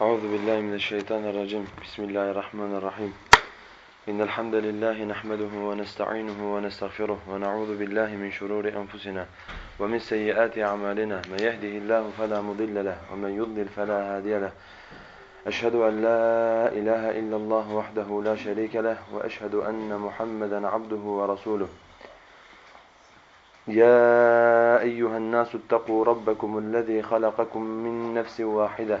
أعوذ بالله من الشيطان الرجيم. بسم الله الرحمن الرحيم. إن الحمد لله نحمده ونستعينه ونستغفره ونعوذ بالله من شرور أنفسنا ومن سيئات أعمالنا. من يهده الله فلا مضل له ومن يضلل فلا هادي له. أشهد أن لا إله إلا الله وحده لا شريك له وأشهد أن محمدا عبده ورسوله. يا أيها الناس اتقوا ربكم الذي خلقكم من نفس واحدة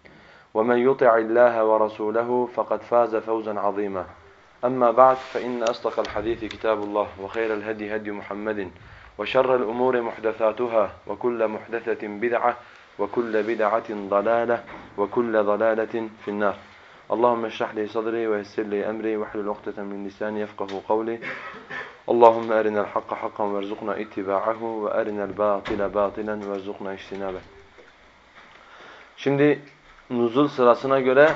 ومن يطع الله ورسوله فقد فاز فوزا عظيما. أما بعد فإن أصدق الحديث كتاب الله وخير الهدي هدي محمد وشر الأمور محدثاتها وكل محدثة بدعة وكل بدعة ضلالة وكل ضلالة في النار. اللهم اشرح لي صدري ويسر لي أمري واحلل عقدة من لساني يفقه قولي. اللهم أرنا الحق حقا وارزقنا اتباعه وأرنا الباطل باطلا وارزقنا اجتنابه. Şimdi nuzul sırasına göre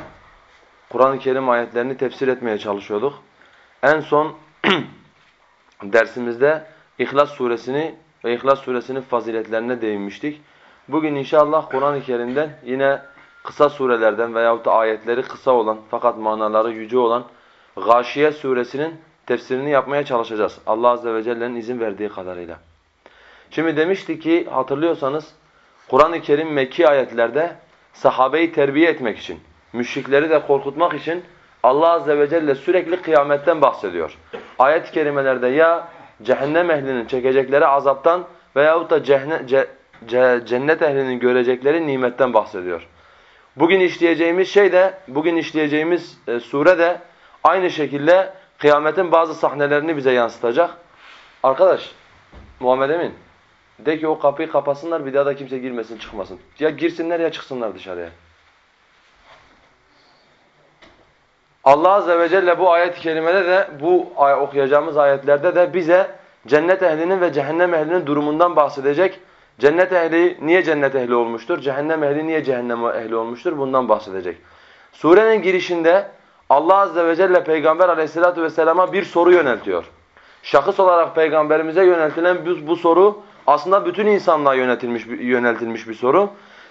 Kur'an-ı Kerim ayetlerini tefsir etmeye çalışıyorduk. En son dersimizde İhlas suresini ve İhlas suresinin faziletlerine değinmiştik. Bugün inşallah Kur'an-ı Kerim'den yine kısa surelerden veyahut da ayetleri kısa olan fakat manaları yüce olan Gâşiye suresinin tefsirini yapmaya çalışacağız. Allah azze ve celle'nin izin verdiği kadarıyla. Şimdi demiştik ki hatırlıyorsanız Kur'an-ı Kerim Mekki ayetlerde sahabeyi terbiye etmek için, müşrikleri de korkutmak için Allah azze ve celle sürekli kıyametten bahsediyor. Ayet-i kerimelerde ya cehennem ehlinin çekecekleri azaptan veyahut da cehne, ce, ce, cennet ehlinin görecekleri nimetten bahsediyor. Bugün işleyeceğimiz şey de, bugün işleyeceğimiz e, sure de aynı şekilde kıyametin bazı sahnelerini bize yansıtacak. Arkadaş, Muhammed Emin, de ki o kapıyı kapasınlar bir daha da kimse girmesin çıkmasın. Ya girsinler ya çıksınlar dışarıya. Allah Azze ve Celle bu ayet-i kerimede de bu okuyacağımız ayetlerde de bize cennet ehlinin ve cehennem ehlinin durumundan bahsedecek. Cennet ehli niye cennet ehli olmuştur? Cehennem ehli niye cehennem ehli olmuştur? Bundan bahsedecek. Surenin girişinde Allah Azze ve Celle Peygamber Aleyhisselatü vesselama bir soru yöneltiyor. Şahıs olarak Peygamberimize yöneltilen bu, bu soru aslında bütün insanlığa yöneltilmiş, yöneltilmiş bir soru.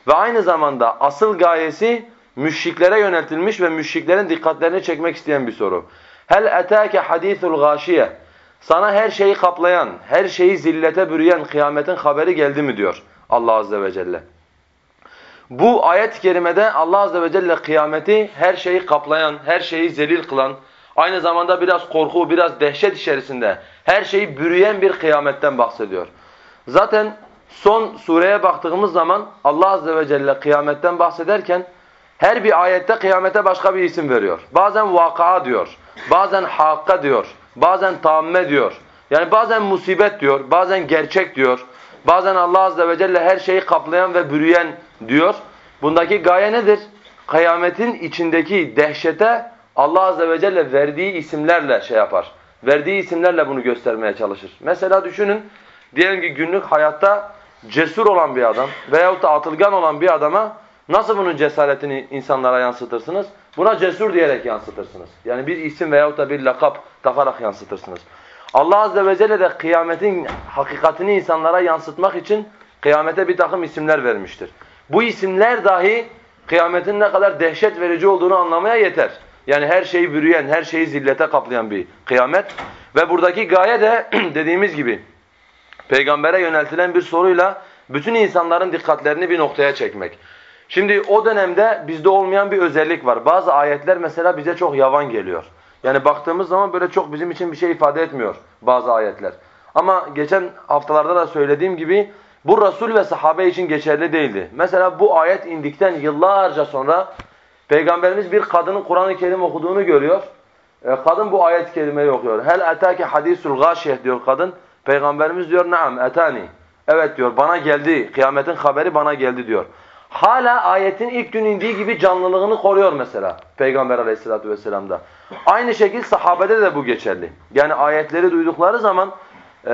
Ve aynı zamanda asıl gayesi müşriklere yöneltilmiş ve müşriklerin dikkatlerini çekmek isteyen bir soru. Hel etâke hadîthul gâşiye. Sana her şeyi kaplayan, her şeyi zillete bürüyen kıyametin haberi geldi mi diyor Allah Azze ve Celle. Bu ayet-i kerimede Allah Azze ve Celle kıyameti her şeyi kaplayan, her şeyi zelil kılan, aynı zamanda biraz korku, biraz dehşet içerisinde her şeyi bürüyen bir kıyametten bahsediyor. Zaten son sureye baktığımız zaman Allah Azze ve Celle kıyametten bahsederken her bir ayette kıyamete başka bir isim veriyor. Bazen vakaa diyor, bazen hakka diyor, bazen tamme diyor. Yani bazen musibet diyor, bazen gerçek diyor. Bazen Allah Azze ve Celle her şeyi kaplayan ve bürüyen diyor. Bundaki gaye nedir? Kıyametin içindeki dehşete Allah Azze ve Celle verdiği isimlerle şey yapar. Verdiği isimlerle bunu göstermeye çalışır. Mesela düşünün, diyelim ki günlük hayatta cesur olan bir adam veyahut da atılgan olan bir adama nasıl bunun cesaretini insanlara yansıtırsınız? Buna cesur diyerek yansıtırsınız. Yani bir isim veyahut da bir lakap takarak yansıtırsınız. Allah Azze ve Celle de kıyametin hakikatini insanlara yansıtmak için kıyamete bir takım isimler vermiştir. Bu isimler dahi kıyametin ne kadar dehşet verici olduğunu anlamaya yeter. Yani her şeyi bürüyen, her şeyi zillete kaplayan bir kıyamet. Ve buradaki gaye de dediğimiz gibi peygambere yöneltilen bir soruyla bütün insanların dikkatlerini bir noktaya çekmek. Şimdi o dönemde bizde olmayan bir özellik var. Bazı ayetler mesela bize çok yavan geliyor. Yani baktığımız zaman böyle çok bizim için bir şey ifade etmiyor bazı ayetler. Ama geçen haftalarda da söylediğim gibi bu Resul ve sahabe için geçerli değildi. Mesela bu ayet indikten yıllarca sonra Peygamberimiz bir kadının Kur'an-ı Kerim okuduğunu görüyor. E, kadın bu ayet-i okuyor. Hel etâke hadisul gâşiyeh diyor kadın. Peygamberimiz diyor naam etani. Evet diyor bana geldi. Kıyametin haberi bana geldi diyor. hala ayetin ilk gün indiği gibi canlılığını koruyor mesela Peygamber aleyhissalatu vesselam'da. Aynı şekilde sahabede de bu geçerli. Yani ayetleri duydukları zaman e,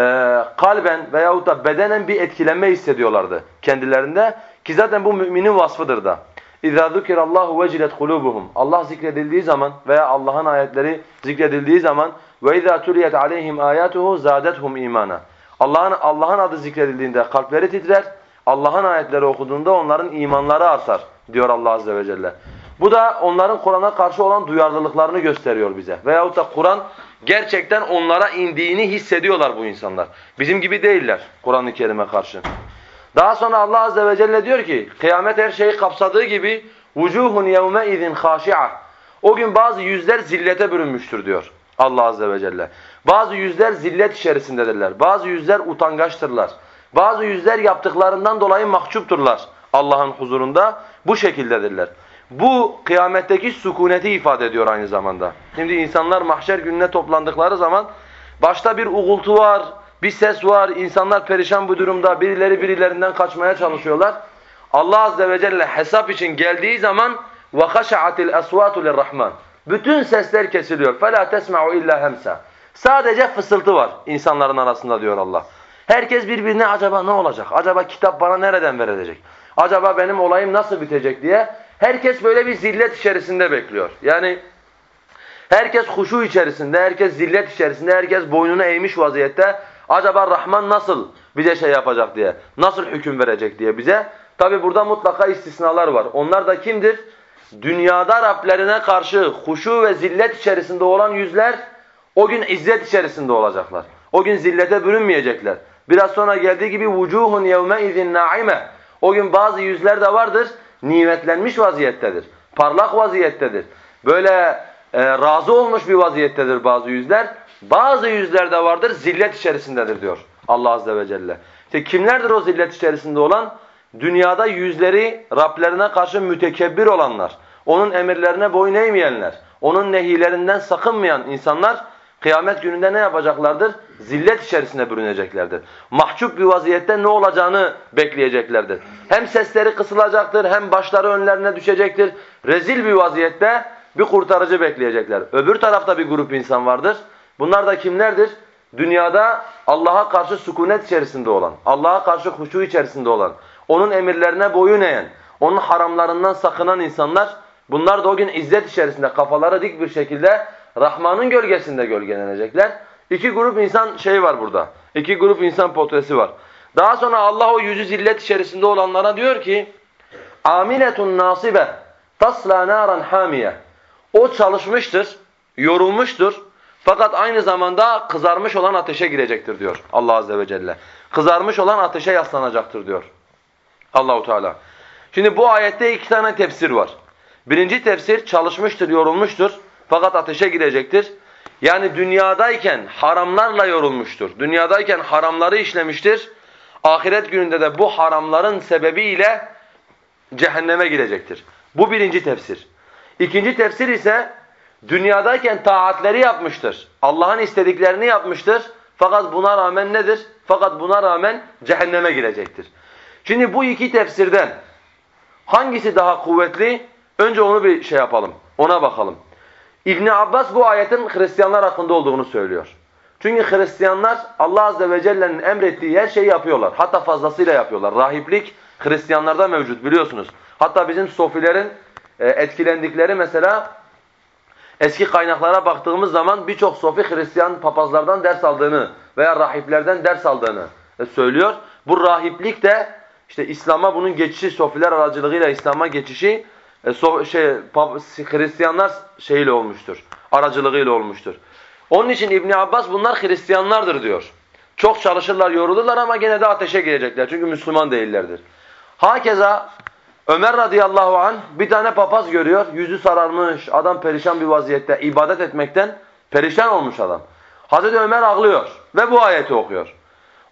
kalben veyahut da bedenen bir etkilenme hissediyorlardı kendilerinde. Ki zaten bu müminin vasfıdır da. اِذَا ذُكِرَ اللّٰهُ وَجِلَتْ قُلُوبُهُمْ Allah zikredildiği zaman veya Allah'ın ayetleri zikredildiği zaman ve izâ tuliyet aleyhim âyâtuhu zâdethum imana. Allah'ın Allah'ın adı zikredildiğinde kalpleri titrer. Allah'ın ayetleri okuduğunda onların imanları artar diyor Allah azze ve celle. Bu da onların Kur'an'a karşı olan duyarlılıklarını gösteriyor bize. Veyahut da Kur'an gerçekten onlara indiğini hissediyorlar bu insanlar. Bizim gibi değiller Kur'an-ı Kerim'e karşı. Daha sonra Allah azze ve celle diyor ki: "Kıyamet her şeyi kapsadığı gibi vucuhun yevme izin haşi'a." O gün bazı yüzler zillete bürünmüştür diyor. Allah azze ve celle. Bazı yüzler zillet içerisindedirler. Bazı yüzler utangaçtırlar. Bazı yüzler yaptıklarından dolayı mahcupturlar Allah'ın huzurunda. Bu şekildedirler. Bu kıyametteki sükuneti ifade ediyor aynı zamanda. Şimdi insanlar mahşer gününe toplandıkları zaman başta bir uğultu var, bir ses var, insanlar perişan bu durumda, birileri birilerinden kaçmaya çalışıyorlar. Allah azze ve celle hesap için geldiği zaman وَخَشَعَتِ الْأَصْوَاتُ لِلرَّحْمَنِ Bütün sesler kesiliyor. فَلَا تَسْمَعُ illa hemsa. Sadece fısıltı var insanların arasında diyor Allah. Herkes birbirine acaba ne olacak? Acaba kitap bana nereden verilecek? Acaba benim olayım nasıl bitecek diye herkes böyle bir zillet içerisinde bekliyor. Yani herkes huşu içerisinde, herkes zillet içerisinde, herkes boynunu eğmiş vaziyette. Acaba Rahman nasıl bize şey yapacak diye, nasıl hüküm verecek diye bize. Tabi burada mutlaka istisnalar var. Onlar da kimdir? Dünyada Rablerine karşı huşu ve zillet içerisinde olan yüzler o gün izzet içerisinde olacaklar. O gün zillete bürünmeyecekler. Biraz sonra geldiği gibi vucuhun yevme izin naime. O gün bazı yüzler de vardır, nimetlenmiş vaziyettedir. Parlak vaziyettedir. Böyle e, razı olmuş bir vaziyettedir bazı yüzler. Bazı yüzler de vardır, zillet içerisindedir diyor Allah azze ve celle. İşte kimlerdir o zillet içerisinde olan? Dünyada yüzleri Rablerine karşı mütekebbir olanlar, onun emirlerine boyun eğmeyenler, onun nehilerinden sakınmayan insanlar kıyamet gününde ne yapacaklardır? Zillet içerisine bürüneceklerdir. Mahcup bir vaziyette ne olacağını bekleyeceklerdir. Hem sesleri kısılacaktır, hem başları önlerine düşecektir. Rezil bir vaziyette bir kurtarıcı bekleyecekler. Öbür tarafta bir grup insan vardır. Bunlar da kimlerdir? Dünyada Allah'a karşı sükunet içerisinde olan, Allah'a karşı huşu içerisinde olan, onun emirlerine boyun eğen, onun haramlarından sakınan insanlar, bunlar da o gün izzet içerisinde kafaları dik bir şekilde Rahman'ın gölgesinde gölgelenecekler. İki grup insan şey var burada. İki grup insan portresi var. Daha sonra Allah o yüzü zillet içerisinde olanlara diyor ki amiletun nasibe tasla naran hamiye. O çalışmıştır, yorulmuştur. Fakat aynı zamanda kızarmış olan ateşe girecektir diyor Allah azze ve celle. Kızarmış olan ateşe yaslanacaktır diyor Allahu Teala. Şimdi bu ayette iki tane tefsir var. Birinci tefsir çalışmıştır, yorulmuştur. Fakat ateşe girecektir. Yani dünyadayken haramlarla yorulmuştur. Dünyadayken haramları işlemiştir. Ahiret gününde de bu haramların sebebiyle cehenneme girecektir. Bu birinci tefsir. İkinci tefsir ise dünyadayken taatleri yapmıştır. Allah'ın istediklerini yapmıştır. Fakat buna rağmen nedir? Fakat buna rağmen cehenneme girecektir. Şimdi bu iki tefsirden hangisi daha kuvvetli? Önce onu bir şey yapalım. Ona bakalım. İbn Abbas bu ayetin Hristiyanlar hakkında olduğunu söylüyor. Çünkü Hristiyanlar Allah azze ve celle'nin emrettiği her şeyi yapıyorlar. Hatta fazlasıyla yapıyorlar. Rahiplik Hristiyanlarda mevcut biliyorsunuz. Hatta bizim sofilerin e, etkilendikleri mesela eski kaynaklara baktığımız zaman birçok sofi Hristiyan papazlardan ders aldığını veya rahiplerden ders aldığını e, söylüyor. Bu rahiplik de işte İslam'a bunun geçişi sofiler aracılığıyla İslam'a geçişi e, so, şey Hristiyanlar şeyle olmuştur. Aracılığıyla olmuştur. Onun için İbn Abbas bunlar Hristiyanlardır diyor. Çok çalışırlar, yorulurlar ama gene de ateşe girecekler. Çünkü Müslüman değillerdir. Hakeza Ömer radıyallahu an bir tane papaz görüyor. Yüzü sararmış, adam perişan bir vaziyette ibadet etmekten perişan olmuş adam. Hazreti Ömer ağlıyor ve bu ayeti okuyor.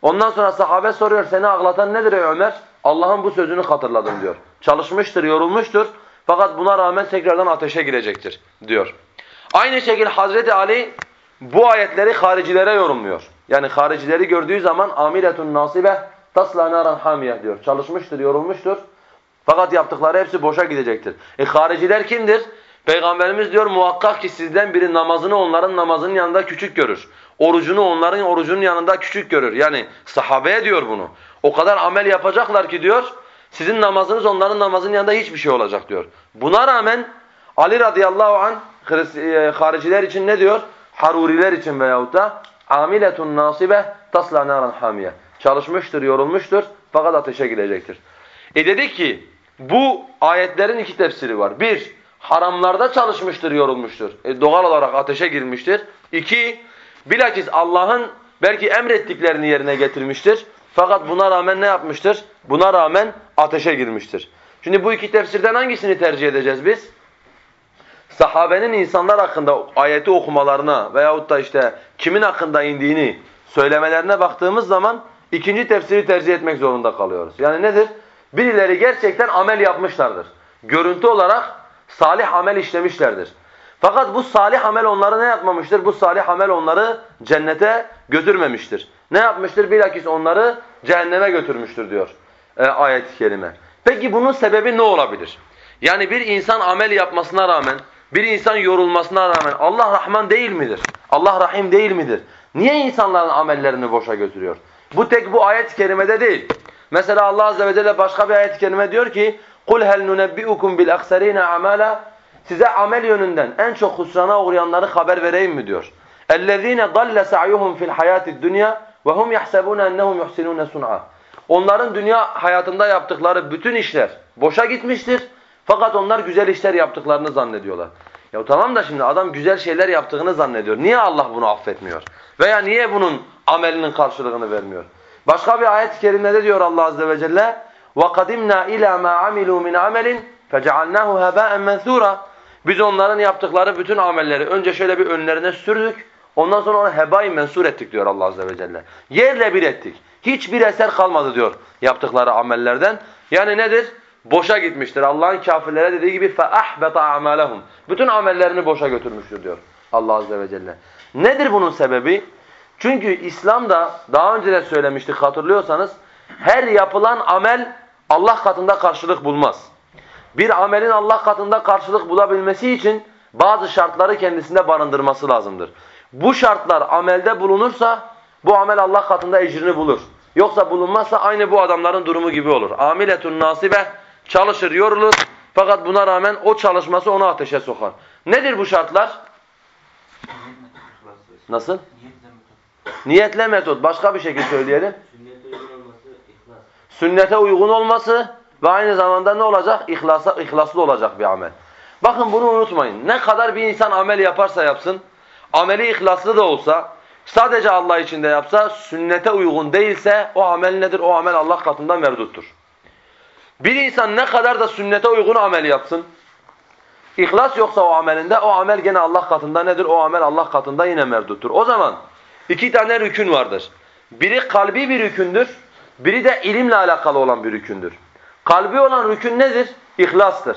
Ondan sonra sahabe soruyor seni ağlatan nedir ey Ömer? Allah'ın bu sözünü hatırladım diyor. Çalışmıştır, yorulmuştur. Fakat buna rağmen tekrardan ateşe girecektir diyor. Aynı şekilde Hazreti Ali bu ayetleri haricilere yorumluyor. Yani haricileri gördüğü zaman amiletun nasibe tasla naran hamiye diyor. Çalışmıştır, yorulmuştur. Fakat yaptıkları hepsi boşa gidecektir. E hariciler kimdir? Peygamberimiz diyor muhakkak ki sizden biri namazını onların namazının yanında küçük görür. Orucunu onların orucunun yanında küçük görür. Yani sahabeye diyor bunu. O kadar amel yapacaklar ki diyor sizin namazınız onların namazının yanında hiçbir şey olacak diyor. Buna rağmen Ali radıyallahu an e, hariciler için ne diyor? Haruriler için veyahut da amiletun nasibe tasla naran hamiye. Çalışmıştır, yorulmuştur fakat ateşe gidecektir. E dedik ki bu ayetlerin iki tefsiri var. Bir, haramlarda çalışmıştır, yorulmuştur. E doğal olarak ateşe girmiştir. İki, bilakis Allah'ın belki emrettiklerini yerine getirmiştir. Fakat buna rağmen ne yapmıştır? Buna rağmen ateşe girmiştir. Şimdi bu iki tefsirden hangisini tercih edeceğiz biz? Sahabenin insanlar hakkında ayeti okumalarına veyahut da işte kimin hakkında indiğini söylemelerine baktığımız zaman ikinci tefsiri tercih etmek zorunda kalıyoruz. Yani nedir? Birileri gerçekten amel yapmışlardır. Görüntü olarak salih amel işlemişlerdir. Fakat bu salih amel onları ne yapmamıştır? Bu salih amel onları cennete götürmemiştir. Ne yapmıştır? Bilakis onları cehenneme götürmüştür diyor e, ayet-i kerime. Peki bunun sebebi ne olabilir? Yani bir insan amel yapmasına rağmen, bir insan yorulmasına rağmen Allah Rahman değil midir? Allah Rahim değil midir? Niye insanların amellerini boşa götürüyor? Bu tek bu ayet-i kerimede değil. Mesela Allah azze ve celle başka bir ayet-i kerime diyor ki قُلْ هَلْ نُنَبِّئُكُمْ بِالْاَخْسَر۪ينَ عَمَالًا size amel yönünden en çok husrana uğrayanları haber vereyim mi diyor. اَلَّذ۪ينَ ضَلَّ سَعْيُهُمْ فِي الْحَيَاةِ الدُّنْيَا وَهُمْ يَحْسَبُونَ اَنَّهُمْ يُحْسِنُونَ سُنْعَا Onların dünya hayatında yaptıkları bütün işler boşa gitmiştir. Fakat onlar güzel işler yaptıklarını zannediyorlar. Ya tamam da şimdi adam güzel şeyler yaptığını zannediyor. Niye Allah bunu affetmiyor? Veya niye bunun amelinin karşılığını vermiyor? Başka bir ayet-i kerimede diyor Allah azze ve celle وَقَدِمْنَا اِلَى مَا عَمِلُوا مِنْ عَمَلٍ فَجَعَلْنَاهُ هَبَاءً مَنْثُورًا Biz onların yaptıkları bütün amelleri önce şöyle bir önlerine sürdük. Ondan sonra onu hebayı mensur ettik diyor Allah azze ve celle. Yerle bir ettik. Hiçbir eser kalmadı diyor yaptıkları amellerden. Yani nedir? Boşa gitmiştir. Allah'ın kafirlere dediği gibi فَأَحْبَطَ أَعْمَالَهُمْ Bütün amellerini boşa götürmüştür diyor Allah azze ve celle. Nedir bunun sebebi? Çünkü İslam'da daha önce de söylemiştik hatırlıyorsanız her yapılan amel Allah katında karşılık bulmaz. Bir amelin Allah katında karşılık bulabilmesi için bazı şartları kendisinde barındırması lazımdır. Bu şartlar amelde bulunursa bu amel Allah katında ecrini bulur. Yoksa bulunmazsa aynı bu adamların durumu gibi olur. Amiletun nasibe çalışır, yorulur fakat buna rağmen o çalışması onu ateşe sokar. Nedir bu şartlar? Nasıl? Niyetle metot. Başka bir şekilde söyleyelim. Sünnete uygun olması ve aynı zamanda ne olacak? İhlasa, ihlaslı olacak bir amel. Bakın bunu unutmayın. Ne kadar bir insan amel yaparsa yapsın, ameli ihlaslı da olsa, sadece Allah için de yapsa, sünnete uygun değilse o amel nedir? O amel Allah katında merduttur. Bir insan ne kadar da sünnete uygun amel yapsın, ihlas yoksa o amelinde, o amel gene Allah katında nedir? O amel Allah katında yine merduttur. O zaman iki tane rükün vardır. Biri kalbi bir rükündür, biri de ilimle alakalı olan bir rükündür. Kalbi olan rükün nedir? İhlastır.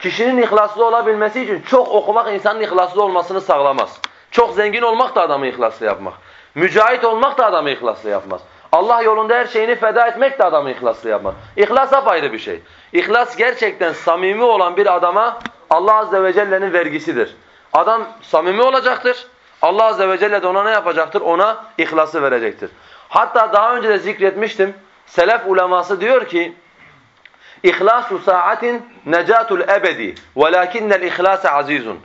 Kişinin ihlaslı olabilmesi için çok okumak insanın ihlaslı olmasını sağlamaz. Çok zengin olmak da adamı ihlaslı yapmak. Mücahit olmak da adamı ihlaslı yapmaz. Allah yolunda her şeyini feda etmek de adamı ihlaslı yapmaz. İhlas apayrı bir şey. İhlas gerçekten samimi olan bir adama Allah Azze ve Celle'nin vergisidir. Adam samimi olacaktır. Allah Azze ve Celle de ona ne yapacaktır? Ona ihlası verecektir. Hatta daha önce de zikretmiştim. Selef uleması diyor ki İhlasu saatin necatul ebedi velakinnel ihlase azizun.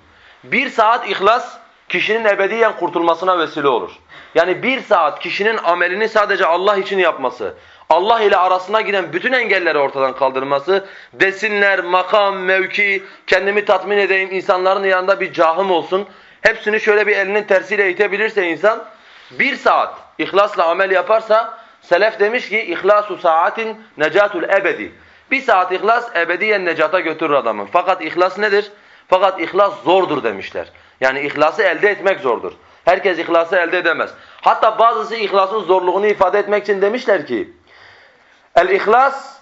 Bir saat ihlas kişinin ebediyen kurtulmasına vesile olur. Yani bir saat kişinin amelini sadece Allah için yapması, Allah ile arasına giden bütün engelleri ortadan kaldırması, desinler, makam, mevki, kendimi tatmin edeyim, insanların yanında bir cahım olsun. Hepsini şöyle bir elinin tersiyle itebilirse insan, bir saat ihlasla amel yaparsa, Selef demiş ki, ihlasu saatin necatul ebedi. Bir saat ihlas ebediyen necata götürür adamı. Fakat ihlas nedir? Fakat ihlas zordur demişler. Yani ihlası elde etmek zordur. Herkes ihlası elde edemez. Hatta bazısı ihlasın zorluğunu ifade etmek için demişler ki El-ihlas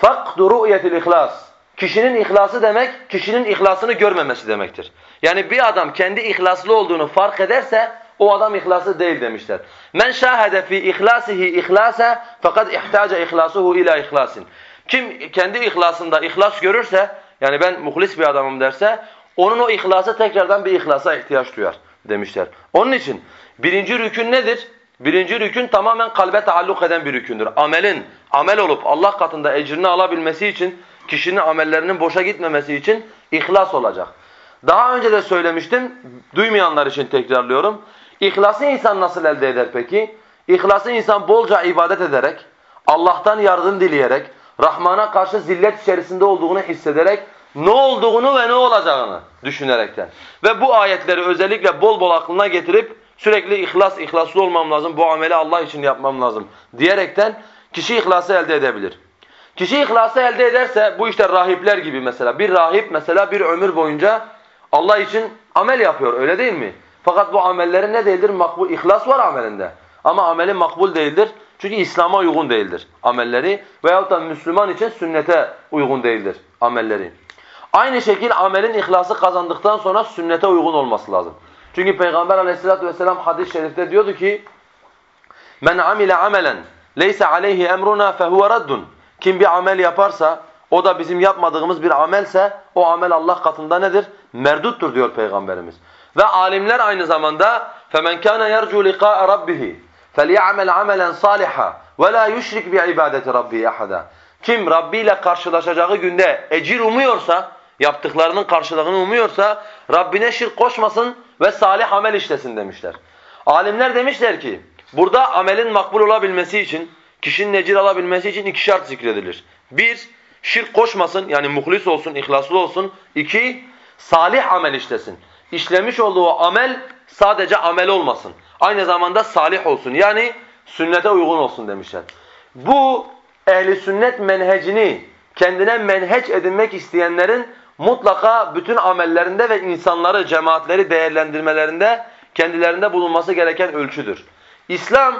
fakdu ru'yetil ihlas. Kişinin ihlası demek, kişinin ihlasını görmemesi demektir. Yani bir adam kendi ihlaslı olduğunu fark ederse o adam ihlaslı değil demişler. Men şahede fi ihlasihi ihlasa fakat ihtaca ihlasuhu ila ihlasin. Kim kendi ihlasında ihlas görürse, yani ben muhlis bir adamım derse, onun o ihlası tekrardan bir ihlasa ihtiyaç duyar demişler. Onun için birinci rükün nedir? Birinci rükün tamamen kalbe taalluk eden bir rükündür. Amelin amel olup Allah katında ecrini alabilmesi için, kişinin amellerinin boşa gitmemesi için ihlas olacak. Daha önce de söylemiştim, duymayanlar için tekrarlıyorum. İhlası insan nasıl elde eder peki? İhlası insan bolca ibadet ederek, Allah'tan yardım dileyerek, Rahman'a karşı zillet içerisinde olduğunu hissederek, ne olduğunu ve ne olacağını düşünerekten. Ve bu ayetleri özellikle bol bol aklına getirip sürekli ihlas, ihlaslı olmam lazım, bu ameli Allah için yapmam lazım diyerekten kişi ihlası elde edebilir. Kişi ihlası elde ederse bu işte rahipler gibi mesela bir rahip mesela bir ömür boyunca Allah için amel yapıyor öyle değil mi? Fakat bu amellerin ne değildir? Makbul, ihlas var amelinde. Ama ameli makbul değildir. Çünkü İslam'a uygun değildir amelleri. Veyahut da Müslüman için sünnete uygun değildir amelleri. Aynı şekilde amelin ihlası kazandıktan sonra sünnete uygun olması lazım. Çünkü Peygamber aleyhissalatü vesselam hadis-i şerifte diyordu ki Men amile amelen leysa aleyhi emruna fehuve raddun. Kim bir amel yaparsa o da bizim yapmadığımız bir amelse o amel Allah katında nedir? Merduttur diyor Peygamberimiz. Ve alimler aynı zamanda فَمَنْ كَانَ يَرْجُوا لِقَاءَ رَبِّهِ فَلْيَعْمَلْ عَمَلًا صَالِحًا وَلَا يُشْرِكْ بِعِبَادَةِ رَبِّهِ أَحَدًا Kim Rabbi ile karşılaşacağı günde ecir umuyorsa, yaptıklarının karşılığını umuyorsa Rabbine şirk koşmasın ve salih amel işlesin demişler. Alimler demişler ki burada amelin makbul olabilmesi için, kişinin ecir alabilmesi için iki şart zikredilir. Bir, şirk koşmasın yani muhlis olsun, ihlaslı olsun. İki, salih amel işlesin. İşlemiş olduğu amel sadece amel olmasın. Aynı zamanda salih olsun. Yani sünnete uygun olsun demişler. Bu ehli sünnet menhecini kendine menheç edinmek isteyenlerin mutlaka bütün amellerinde ve insanları, cemaatleri değerlendirmelerinde kendilerinde bulunması gereken ölçüdür. İslam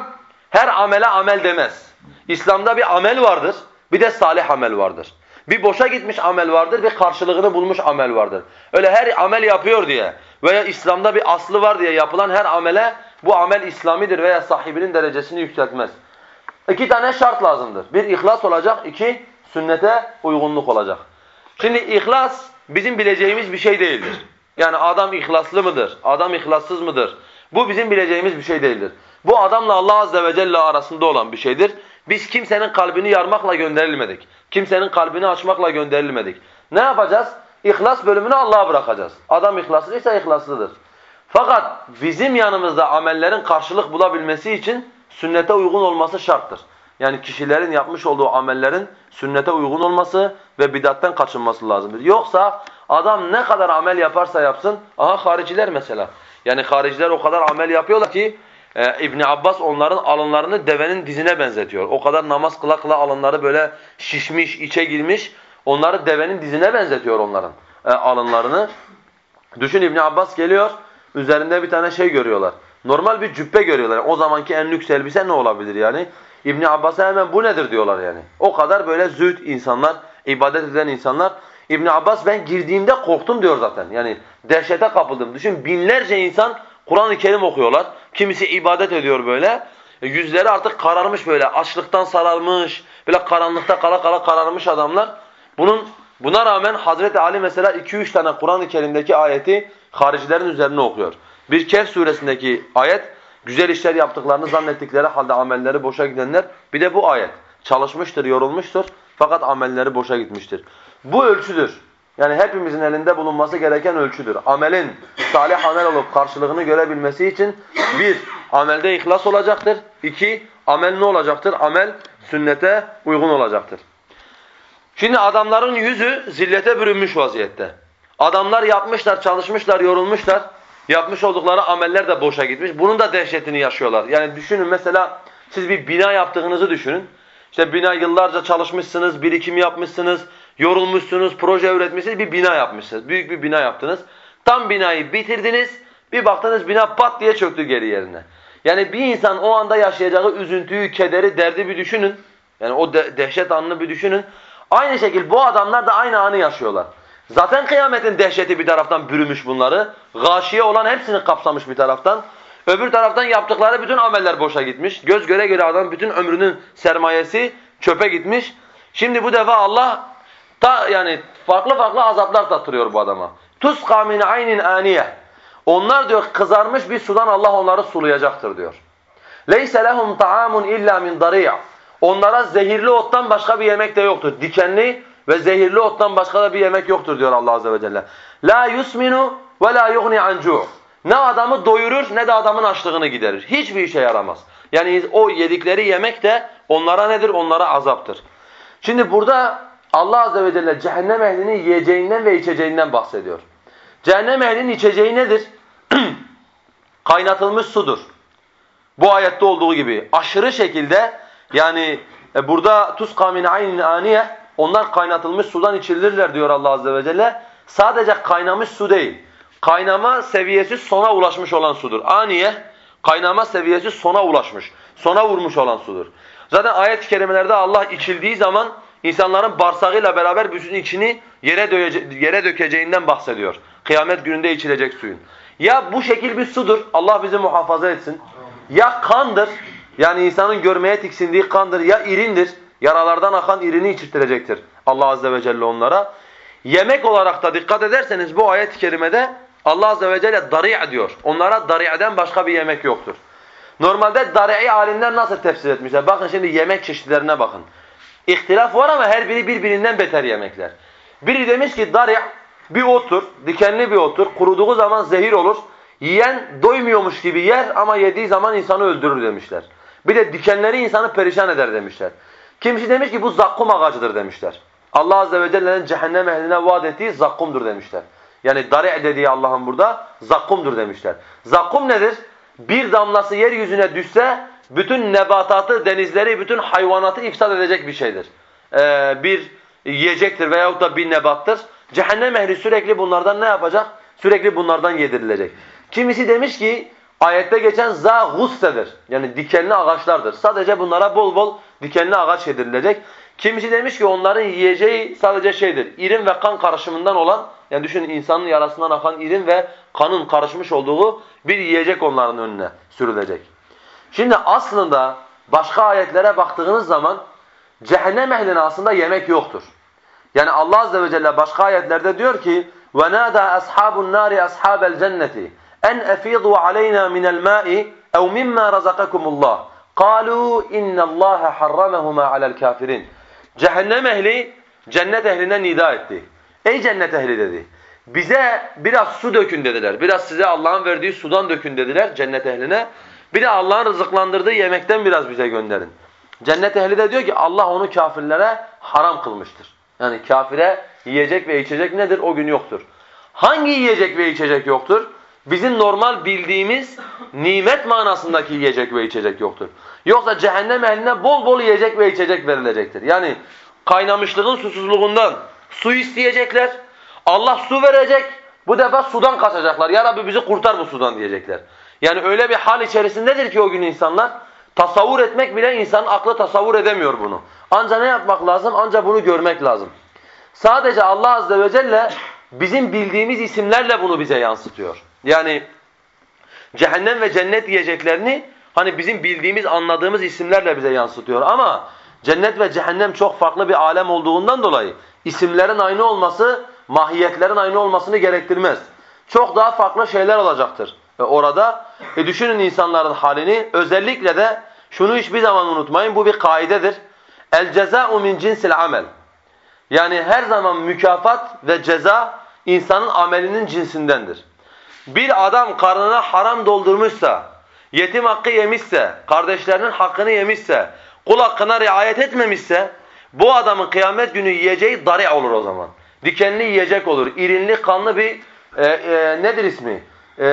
her amele amel demez. İslam'da bir amel vardır, bir de salih amel vardır. Bir boşa gitmiş amel vardır, bir karşılığını bulmuş amel vardır. Öyle her amel yapıyor diye veya İslam'da bir aslı var diye yapılan her amele bu amel İslamidir veya sahibinin derecesini yükseltmez. İki tane şart lazımdır. Bir ihlas olacak, iki sünnete uygunluk olacak. Şimdi ihlas bizim bileceğimiz bir şey değildir. Yani adam ihlaslı mıdır, adam ihlassız mıdır? Bu bizim bileceğimiz bir şey değildir. Bu adamla Allah azze ve celle arasında olan bir şeydir. Biz kimsenin kalbini yarmakla gönderilmedik. Kimsenin kalbini açmakla gönderilmedik. Ne yapacağız? İhlas bölümünü Allah'a bırakacağız. Adam ihlaslıysa ihlaslıdır. Fakat bizim yanımızda amellerin karşılık bulabilmesi için sünnete uygun olması şarttır. Yani kişilerin yapmış olduğu amellerin sünnete uygun olması ve bidatten kaçınması lazımdır. Yoksa adam ne kadar amel yaparsa yapsın, aha hariciler mesela. Yani hariciler o kadar amel yapıyorlar ki e, İbn Abbas onların alınlarını devenin dizine benzetiyor. O kadar namaz kıla kıla alınları böyle şişmiş, içe girmiş. Onları devenin dizine benzetiyor onların e, alınlarını. Düşün İbn Abbas geliyor, üzerinde bir tane şey görüyorlar. Normal bir cübbe görüyorlar. O zamanki en lüks elbise ne olabilir yani? İbn Abbas'a hemen bu nedir diyorlar yani. O kadar böyle zühd insanlar, ibadet eden insanlar. İbn Abbas ben girdiğimde korktum diyor zaten. Yani dehşete kapıldım. Düşün binlerce insan Kur'an-ı Kerim okuyorlar. Kimisi ibadet ediyor böyle. E, yüzleri artık kararmış böyle. Açlıktan sararmış. Böyle karanlıkta kala kala kararmış adamlar. Bunun buna rağmen Hazreti Ali mesela 2-3 tane Kur'an-ı Kerim'deki ayeti haricilerin üzerine okuyor. Bir Kehf suresindeki ayet güzel işler yaptıklarını zannettikleri halde amelleri boşa gidenler. Bir de bu ayet. Çalışmıştır, yorulmuştur fakat amelleri boşa gitmiştir. Bu ölçüdür. Yani hepimizin elinde bulunması gereken ölçüdür. Amelin salih amel olup karşılığını görebilmesi için bir, amelde ihlas olacaktır. İki, amel ne olacaktır? Amel sünnete uygun olacaktır. Şimdi adamların yüzü zillete bürünmüş vaziyette. Adamlar yapmışlar, çalışmışlar, yorulmuşlar. Yapmış oldukları ameller de boşa gitmiş. Bunun da dehşetini yaşıyorlar. Yani düşünün mesela siz bir bina yaptığınızı düşünün. İşte bina yıllarca çalışmışsınız, birikim yapmışsınız, yorulmuşsunuz, proje üretmişsiniz, bir bina yapmışsınız. Büyük bir bina yaptınız. Tam binayı bitirdiniz, bir baktınız bina pat diye çöktü geri yerine. Yani bir insan o anda yaşayacağı üzüntüyü, kederi, derdi bir düşünün. Yani o de dehşet anını bir düşünün. Aynı şekilde bu adamlar da aynı anı yaşıyorlar. Zaten kıyametin dehşeti bir taraftan bürümüş bunları. Gâşiye olan hepsini kapsamış bir taraftan. Öbür taraftan yaptıkları bütün ameller boşa gitmiş. Göz göre göre adam bütün ömrünün sermayesi çöpe gitmiş. Şimdi bu defa Allah ta yani farklı farklı azaplar tattırıyor bu adama. Tusqa min aynin aniye. Onlar diyor kızarmış bir sudan Allah onları sulayacaktır diyor. Leyse lehum taamun illa min dari'. Onlara zehirli ottan başka bir yemek de yoktur. Dikenli ve zehirli ottan başka da bir yemek yoktur diyor Allah azze ve celle. La yusminu ve la yughni an. Ne adamı doyurur ne de adamın açlığını giderir. Hiçbir işe yaramaz. Yani o yedikleri yemek de onlara nedir? Onlara azaptır. Şimdi burada Allah azze ve celle cehennem ehlinin yiyeceğinden ve içeceğinden bahsediyor. Cehennem ehlinin içeceği nedir? Kaynatılmış sudur. Bu ayette olduğu gibi aşırı şekilde yani e, burada tuska min aynin aniye onlar kaynatılmış sudan içilirler diyor Allah azze ve celle. Sadece kaynamış su değil. Kaynama seviyesi sona ulaşmış olan sudur. Aniye kaynama seviyesi sona ulaşmış. Sona vurmuş olan sudur. Zaten ayet-i kerimelerde Allah içildiği zaman insanların bağırsağıyla beraber bütün içini yere, yere dökeceğinden bahsediyor. Kıyamet gününde içilecek suyun. Ya bu şekil bir sudur. Allah bizi muhafaza etsin. Ya kandır. Yani insanın görmeye tiksindiği kandır. Ya irindir. Yaralardan akan irini içirtilecektir. Allah azze ve celle onlara. Yemek olarak da dikkat ederseniz bu ayet-i kerimede Allah azze ve celle dari' diyor. Onlara dari'den başka bir yemek yoktur. Normalde dari'i alimler nasıl tefsir etmişler? Bakın şimdi yemek çeşitlerine bakın. İhtilaf var ama her biri birbirinden beter yemekler. Biri demiş ki dari' bir ottur, dikenli bir ottur. Kuruduğu zaman zehir olur. Yiyen doymuyormuş gibi yer ama yediği zaman insanı öldürür demişler. Bir de dikenleri insanı perişan eder demişler. Kimisi demiş ki bu zakkum ağacıdır demişler. Allah azze ve celle'nin cehennem ehline vaat ettiği zakkumdur demişler. Yani dari' dediği Allah'ın burada zakkumdur demişler. Zakkum nedir? Bir damlası yeryüzüne düşse bütün nebatatı, denizleri, bütün hayvanatı ifsad edecek bir şeydir. Ee, bir yiyecektir veyahut da bir nebattır. Cehennem ehli sürekli bunlardan ne yapacak? Sürekli bunlardan yedirilecek. Kimisi demiş ki ayette geçen za gussedir. Yani dikenli ağaçlardır. Sadece bunlara bol bol dikenli ağaç yedirilecek. Kimisi demiş ki onların yiyeceği sadece şeydir. İrin ve kan karışımından olan yani düşünün insanın yarasından akan irin ve kanın karışmış olduğu bir yiyecek onların önüne sürülecek. Şimdi aslında başka ayetlere baktığınız zaman cehennem ehline aslında yemek yoktur. Yani Allah azze ve celle başka ayetlerde diyor ki وَنَادَى أَصْحَابُ النَّارِ أَصْحَابَ الْجَنَّةِ en efidu aleyna minel ma'i ev mimma razakakumullah. Kalu innallaha harramahuma alel kafirin. Cehennem ehli cennet ehline nida etti. Ey cennet ehli dedi. Bize biraz su dökün dediler. Biraz size Allah'ın verdiği sudan dökün dediler cennet ehline. Bir de Allah'ın rızıklandırdığı yemekten biraz bize gönderin. Cennet ehli de diyor ki Allah onu kafirlere haram kılmıştır. Yani kafire yiyecek ve içecek nedir? O gün yoktur. Hangi yiyecek ve içecek yoktur? Bizim normal bildiğimiz nimet manasındaki yiyecek ve içecek yoktur. Yoksa cehennem ehline bol bol yiyecek ve içecek verilecektir. Yani kaynamışlığın susuzluğundan su isteyecekler. Allah su verecek. Bu defa sudan kaçacaklar. Ya Rabbi bizi kurtar bu sudan diyecekler. Yani öyle bir hal içerisindedir ki o gün insanlar. Tasavvur etmek bile insanın aklı tasavvur edemiyor bunu. Anca ne yapmak lazım? Anca bunu görmek lazım. Sadece Allah azze ve celle bizim bildiğimiz isimlerle bunu bize yansıtıyor. Yani cehennem ve cennet diyeceklerini hani bizim bildiğimiz, anladığımız isimlerle bize yansıtıyor. Ama cennet ve cehennem çok farklı bir alem olduğundan dolayı isimlerin aynı olması, mahiyetlerin aynı olmasını gerektirmez. Çok daha farklı şeyler olacaktır e, orada. E düşünün insanların halini. Özellikle de şunu hiçbir zaman unutmayın. Bu bir kaidedir. El ceza'u min cinsil amel. Yani her zaman mükafat ve ceza insanın amelinin cinsindendir. Bir adam karnına haram doldurmuşsa, yetim hakkı yemişse, kardeşlerinin hakkını yemişse, kul hakkına riayet etmemişse, bu adamın kıyamet günü yiyeceği dari olur o zaman. Dikenli yiyecek olur. İrinli, kanlı bir e, e, nedir ismi? E,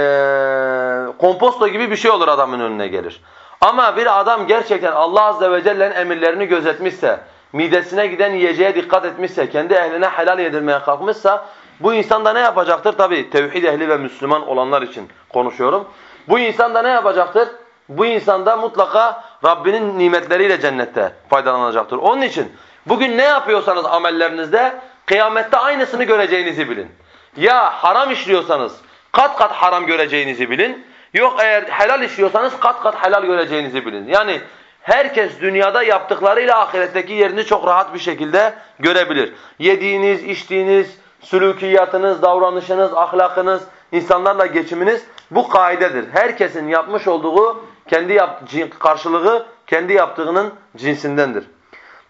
komposto gibi bir şey olur adamın önüne gelir. Ama bir adam gerçekten Allah Azze ve Celle'nin emirlerini gözetmişse, midesine giden yiyeceğe dikkat etmişse, kendi ehline helal yedirmeye kalkmışsa, bu insan da ne yapacaktır? Tabi tevhid ehli ve Müslüman olanlar için konuşuyorum. Bu insan da ne yapacaktır? Bu insan da mutlaka Rabbinin nimetleriyle cennette faydalanacaktır. Onun için bugün ne yapıyorsanız amellerinizde kıyamette aynısını göreceğinizi bilin. Ya haram işliyorsanız kat kat haram göreceğinizi bilin. Yok eğer helal işliyorsanız kat kat helal göreceğinizi bilin. Yani herkes dünyada yaptıklarıyla ahiretteki yerini çok rahat bir şekilde görebilir. Yediğiniz, içtiğiniz, sülükiyatınız, davranışınız, ahlakınız, insanlarla geçiminiz bu kaidedir. Herkesin yapmış olduğu kendi yap karşılığı kendi yaptığının cinsindendir.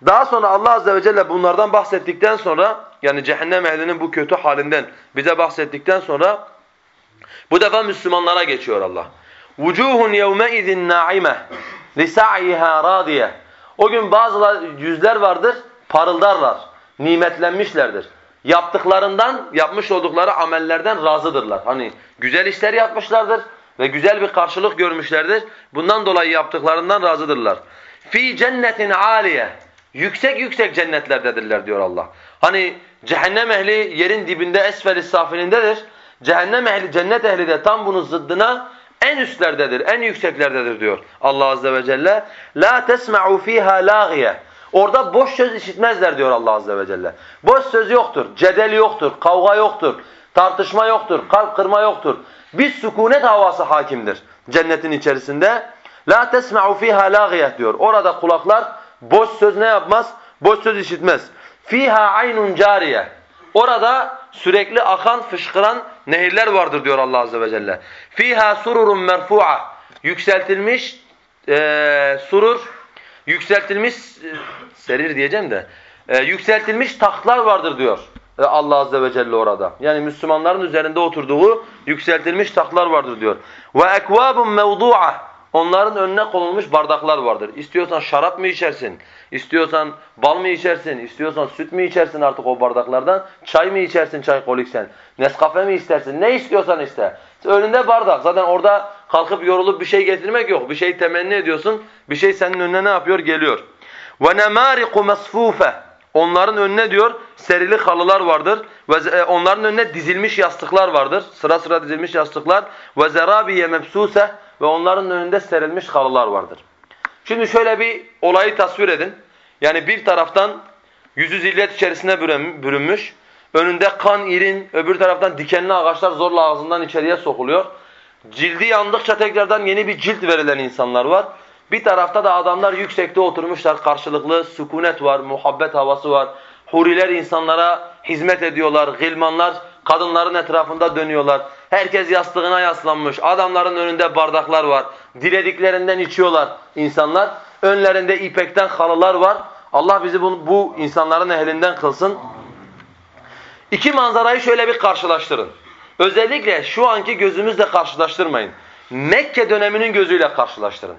Daha sonra Allah azze ve celle bunlardan bahsettikten sonra yani cehennem ehlinin bu kötü halinden bize bahsettikten sonra bu defa Müslümanlara geçiyor Allah. Vucuhun yevmeizin naime lisa'yiha radiye. O gün bazılar yüzler vardır, parıldarlar, nimetlenmişlerdir. Yaptıklarından, yapmış oldukları amellerden razıdırlar. Hani güzel işler yapmışlardır ve güzel bir karşılık görmüşlerdir. Bundan dolayı yaptıklarından razıdırlar. Fi cennetin aliye. Yüksek yüksek cennetlerdedirler diyor Allah. Hani cehennem ehli yerin dibinde esfel safilindedir. Cehennem ehli, cennet ehli de tam bunun zıddına en üstlerdedir, en yükseklerdedir diyor Allah azze ve celle. La tesma'u fiha laghiye. Orada boş söz işitmezler diyor Allah azze ve celle. Boş söz yoktur, cedel yoktur, kavga yoktur, tartışma yoktur, kalp kırma yoktur. Bir sükunet havası hakimdir cennetin içerisinde. La tesma'u fiha laghiye diyor. Orada kulaklar boş söz ne yapmaz? Boş söz işitmez. Fiha aynun cariye. Orada sürekli akan, fışkıran nehirler vardır diyor Allah azze ve celle. Fiha sururun merfu'a. Yükseltilmiş e, surur, yükseltilmiş e, serir diyeceğim de. E, yükseltilmiş tahtlar vardır diyor e, Allah azze ve celle orada. Yani Müslümanların üzerinde oturduğu yükseltilmiş tahtlar vardır diyor. Ve ekvabun mevdu'a. Onların önüne konulmuş bardaklar vardır. İstiyorsan şarap mı içersin? İstiyorsan bal mı içersin? İstiyorsan süt mü içersin artık o bardaklardan? Çay mı içersin çay koliksen? Nescafe mi istersin? Ne istiyorsan iste. Önünde bardak. Zaten orada kalkıp yorulup bir şey getirmek yok. Bir şey temenni ediyorsun. Bir şey senin önüne ne yapıyor? Geliyor. وَنَمَارِقُ مَصْفُوفَ Onların önüne diyor serili halılar vardır ve e, onların önüne dizilmiş yastıklar vardır. Sıra sıra dizilmiş yastıklar ve zerabiye mebsuse ve onların önünde serilmiş halılar vardır. Şimdi şöyle bir olayı tasvir edin. Yani bir taraftan yüzü zillet içerisine bürünmüş, önünde kan irin, öbür taraftan dikenli ağaçlar zorla ağzından içeriye sokuluyor. Cildi yandıkça tekrardan yeni bir cilt verilen insanlar var. Bir tarafta da adamlar yüksekte oturmuşlar, karşılıklı sükunet var, muhabbet havası var. Huriler insanlara hizmet ediyorlar, gılmanlar kadınların etrafında dönüyorlar. Herkes yastığına yaslanmış. Adamların önünde bardaklar var. Dilediklerinden içiyorlar insanlar. Önlerinde ipekten halılar var. Allah bizi bu, bu insanların ehlinden kılsın. İki manzarayı şöyle bir karşılaştırın. Özellikle şu anki gözümüzle karşılaştırmayın. Mekke döneminin gözüyle karşılaştırın.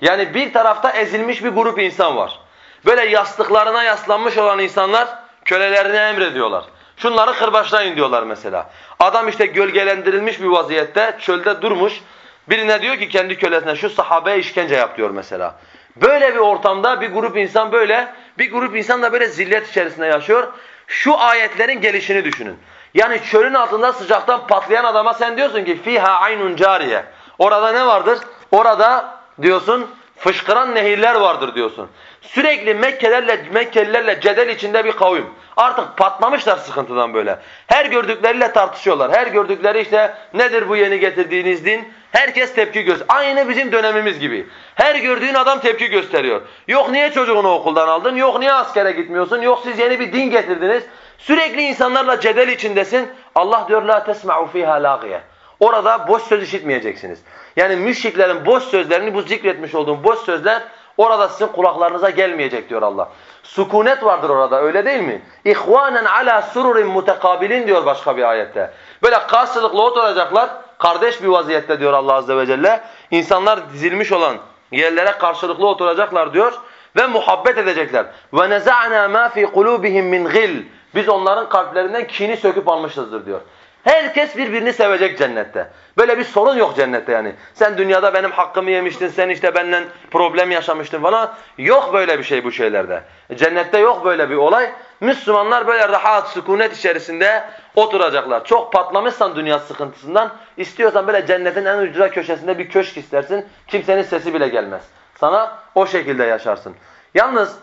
Yani bir tarafta ezilmiş bir grup insan var. Böyle yastıklarına yaslanmış olan insanlar kölelerine emrediyorlar. Şunları kırbaçlayın diyorlar mesela. Adam işte gölgelendirilmiş bir vaziyette çölde durmuş. Birine diyor ki kendi kölesine şu sahabeye işkence yap diyor mesela. Böyle bir ortamda bir grup insan böyle, bir grup insan da böyle zillet içerisinde yaşıyor. Şu ayetlerin gelişini düşünün. Yani çölün altında sıcaktan patlayan adama sen diyorsun ki fiha aynun cariye. Orada ne vardır? Orada diyorsun fışkıran nehirler vardır diyorsun. Sürekli Mekkelerle Mekkelilerle cedel içinde bir kavim. Artık patlamışlar sıkıntıdan böyle. Her gördükleriyle tartışıyorlar. Her gördükleri işte nedir bu yeni getirdiğiniz din? Herkes tepki göz. Aynı bizim dönemimiz gibi. Her gördüğün adam tepki gösteriyor. Yok niye çocuğunu okuldan aldın? Yok niye askere gitmiyorsun? Yok siz yeni bir din getirdiniz. Sürekli insanlarla cedel içindesin. Allah diyor la tesma'u fiha lagiye. Orada boş söz işitmeyeceksiniz. Yani müşriklerin boş sözlerini bu zikretmiş olduğum boş sözler orada sizin kulaklarınıza gelmeyecek diyor Allah. Sukunet vardır orada öyle değil mi? İhvanen ala sururin mutekabilin diyor başka bir ayette. Böyle karşılıklı oturacaklar. Kardeş bir vaziyette diyor Allah azze ve celle. İnsanlar dizilmiş olan yerlere karşılıklı oturacaklar diyor ve muhabbet edecekler. Ve neza'na ma fi kulubihim min gil. Biz onların kalplerinden kini söküp almışızdır diyor. Herkes birbirini sevecek cennette. Böyle bir sorun yok cennette yani. Sen dünyada benim hakkımı yemiştin, sen işte benden problem yaşamıştın falan. Yok böyle bir şey bu şeylerde. Cennette yok böyle bir olay. Müslümanlar böyle rahat, sükunet içerisinde oturacaklar. Çok patlamışsan dünya sıkıntısından, istiyorsan böyle cennetin en ucra köşesinde bir köşk istersin. Kimsenin sesi bile gelmez. Sana o şekilde yaşarsın. Yalnız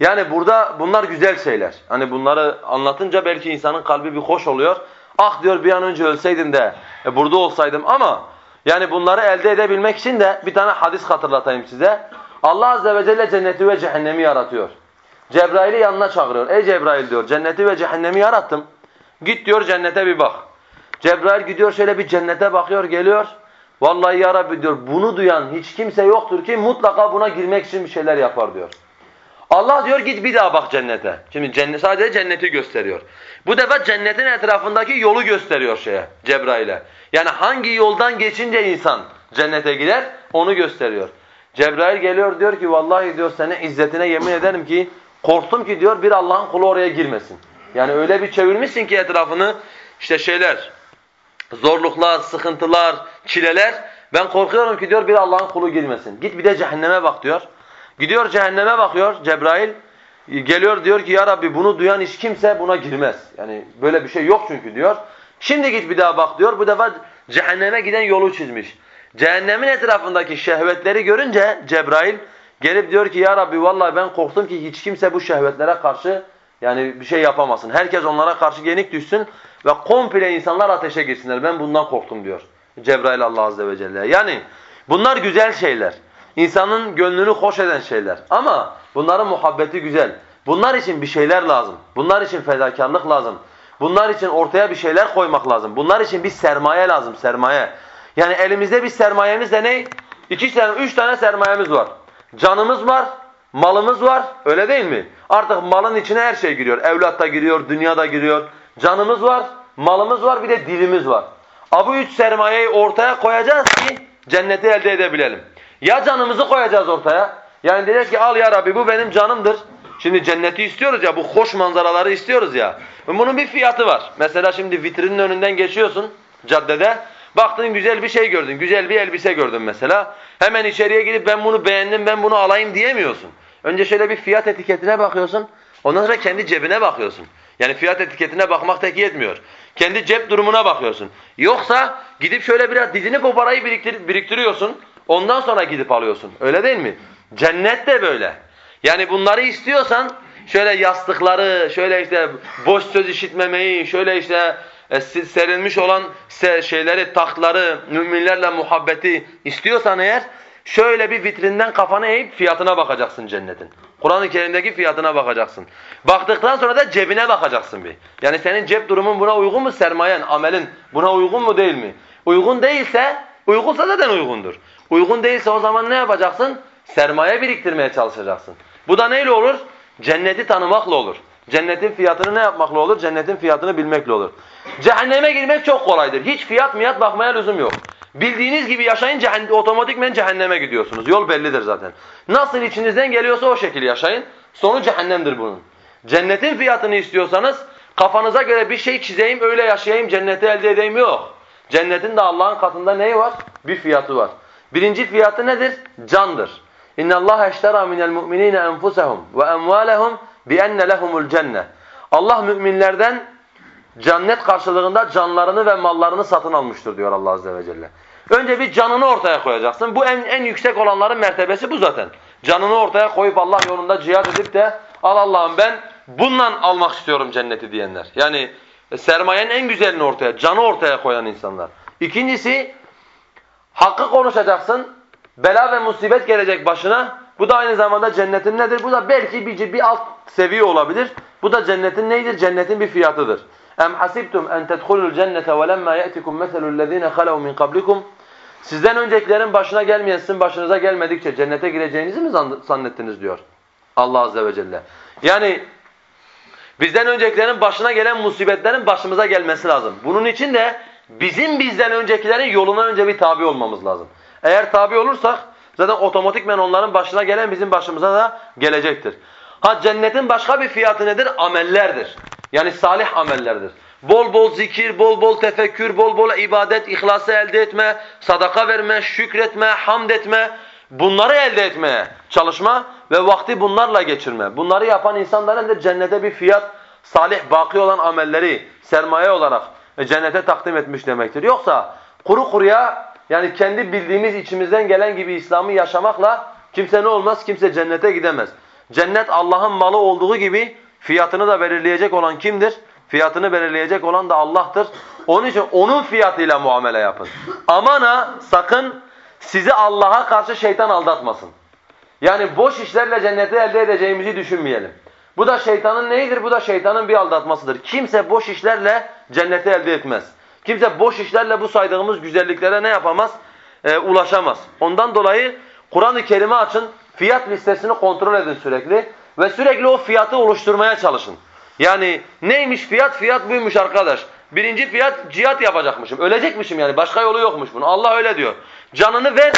yani burada bunlar güzel şeyler. Hani bunları anlatınca belki insanın kalbi bir hoş oluyor. Ah diyor bir an önce ölseydim de e, burada olsaydım ama yani bunları elde edebilmek için de bir tane hadis hatırlatayım size. Allah azze ve celle cenneti ve cehennemi yaratıyor. Cebrail'i yanına çağırıyor. Ey Cebrail diyor cenneti ve cehennemi yarattım. Git diyor cennete bir bak. Cebrail gidiyor şöyle bir cennete bakıyor geliyor. Vallahi ya Rabbi diyor bunu duyan hiç kimse yoktur ki mutlaka buna girmek için bir şeyler yapar diyor. Allah diyor git bir daha bak cennete. Şimdi cennet, sadece cenneti gösteriyor. Bu defa cennetin etrafındaki yolu gösteriyor şeye Cebrail'e. Yani hangi yoldan geçince insan cennete gider onu gösteriyor. Cebrail geliyor diyor ki vallahi diyor senin izzetine yemin ederim ki korktum ki diyor bir Allah'ın kulu oraya girmesin. Yani öyle bir çevirmişsin ki etrafını işte şeyler zorluklar, sıkıntılar, çileler ben korkuyorum ki diyor bir Allah'ın kulu girmesin. Git bir de cehenneme bak diyor. Gidiyor cehenneme bakıyor Cebrail. Geliyor diyor ki ya Rabbi bunu duyan hiç kimse buna girmez. Yani böyle bir şey yok çünkü diyor. Şimdi git bir daha bak diyor. Bu defa cehenneme giden yolu çizmiş. Cehennemin etrafındaki şehvetleri görünce Cebrail gelip diyor ki ya Rabbi vallahi ben korktum ki hiç kimse bu şehvetlere karşı yani bir şey yapamasın. Herkes onlara karşı yenik düşsün ve komple insanlar ateşe girsinler. Ben bundan korktum diyor Cebrail Allah Azze ve Celle. Yani bunlar güzel şeyler. İnsanın gönlünü hoş eden şeyler. Ama bunların muhabbeti güzel. Bunlar için bir şeyler lazım. Bunlar için fedakarlık lazım. Bunlar için ortaya bir şeyler koymak lazım. Bunlar için bir sermaye lazım, sermaye. Yani elimizde bir sermayemiz de ne? İki tane, üç tane sermayemiz var. Canımız var, malımız var, öyle değil mi? Artık malın içine her şey giriyor. Evlat da giriyor, dünya da giriyor. Canımız var, malımız var, bir de dilimiz var. Bu üç sermayeyi ortaya koyacağız ki cenneti elde edebilelim. Ya canımızı koyacağız ortaya. Yani diyeceğiz ki al ya Rabbi bu benim canımdır. Şimdi cenneti istiyoruz ya bu hoş manzaraları istiyoruz ya. Bunun bir fiyatı var. Mesela şimdi vitrinin önünden geçiyorsun caddede. Baktın güzel bir şey gördün. Güzel bir elbise gördün mesela. Hemen içeriye gidip ben bunu beğendim ben bunu alayım diyemiyorsun. Önce şöyle bir fiyat etiketine bakıyorsun. Ondan sonra kendi cebine bakıyorsun. Yani fiyat etiketine bakmak tek yetmiyor. Kendi cep durumuna bakıyorsun. Yoksa gidip şöyle biraz dizini bu parayı biriktir biriktiriyorsun. Ondan sonra gidip alıyorsun. Öyle değil mi? Cennet de böyle. Yani bunları istiyorsan şöyle yastıkları, şöyle işte boş söz işitmemeyi, şöyle işte e, serilmiş olan şeyleri, tahtları, müminlerle muhabbeti istiyorsan eğer şöyle bir vitrinden kafanı eğip fiyatına bakacaksın cennetin. Kur'an-ı Kerim'deki fiyatına bakacaksın. Baktıktan sonra da cebine bakacaksın bir. Yani senin cep durumun buna uygun mu? Sermayen, amelin buna uygun mu değil mi? Uygun değilse, uygunsa zaten uygundur. Uygun değilse o zaman ne yapacaksın? Sermaye biriktirmeye çalışacaksın. Bu da neyle olur? Cenneti tanımakla olur. Cennetin fiyatını ne yapmakla olur? Cennetin fiyatını bilmekle olur. Cehenneme girmek çok kolaydır. Hiç fiyat miyat bakmaya lüzum yok. Bildiğiniz gibi yaşayın cehennem, otomatikmen cehenneme gidiyorsunuz. Yol bellidir zaten. Nasıl içinizden geliyorsa o şekilde yaşayın. Sonu cehennemdir bunun. Cennetin fiyatını istiyorsanız kafanıza göre bir şey çizeyim öyle yaşayayım cenneti elde edeyim yok. Cennetin de Allah'ın katında neyi var? Bir fiyatı var. Birinci fiyatı nedir? Candır. İnna Allah eştera minel mu'minina enfusahum ve emvalahum bi enne lehumul cennet. Allah müminlerden cennet karşılığında canlarını ve mallarını satın almıştır diyor Allah azze ve celle. Önce bir canını ortaya koyacaksın. Bu en en yüksek olanların mertebesi bu zaten. Canını ortaya koyup Allah yolunda cihad edip de al Allah'ım ben bundan almak istiyorum cenneti diyenler. Yani sermayenin en güzelini ortaya, canı ortaya koyan insanlar. İkincisi hakkı konuşacaksın. Bela ve musibet gelecek başına. Bu da aynı zamanda cennetin nedir? Bu da belki bir, bir alt seviye olabilir. Bu da cennetin neydir? Cennetin bir fiyatıdır. Em hasibtum en tedhulul cennete ve lemma ya'tikum meselul lezine halav min qablikum Sizden öncekilerin başına gelmeyen sizin başınıza gelmedikçe cennete gireceğinizi mi zannettiniz diyor Allah azze ve celle. Yani bizden öncekilerin başına gelen musibetlerin başımıza gelmesi lazım. Bunun için de bizim bizden öncekilerin yoluna önce bir tabi olmamız lazım. Eğer tabi olursak zaten otomatikmen onların başına gelen bizim başımıza da gelecektir. Ha cennetin başka bir fiyatı nedir? Amellerdir. Yani salih amellerdir. Bol bol zikir, bol bol tefekkür, bol bol ibadet, ihlası elde etme, sadaka verme, şükretme, hamd etme, bunları elde etmeye çalışma ve vakti bunlarla geçirme. Bunları yapan insanların da cennete bir fiyat, salih, baki olan amelleri sermaye olarak cennete takdim etmiş demektir. Yoksa kuru kuruya yani kendi bildiğimiz içimizden gelen gibi İslam'ı yaşamakla kimse ne olmaz? Kimse cennete gidemez. Cennet Allah'ın malı olduğu gibi fiyatını da belirleyecek olan kimdir? Fiyatını belirleyecek olan da Allah'tır. Onun için onun fiyatıyla muamele yapın. Aman ha sakın sizi Allah'a karşı şeytan aldatmasın. Yani boş işlerle cenneti elde edeceğimizi düşünmeyelim. Bu da şeytanın neyidir? Bu da şeytanın bir aldatmasıdır. Kimse boş işlerle cenneti elde etmez. Kimse boş işlerle bu saydığımız güzelliklere ne yapamaz? Ee, ulaşamaz. Ondan dolayı Kur'an-ı Kerim'i açın, fiyat listesini kontrol edin sürekli ve sürekli o fiyatı oluşturmaya çalışın. Yani neymiş fiyat? Fiyat buymuş arkadaş. Birinci fiyat cihat yapacakmışım. Ölecekmişim yani. Başka yolu yokmuş bunun. Allah öyle diyor. Canını ver,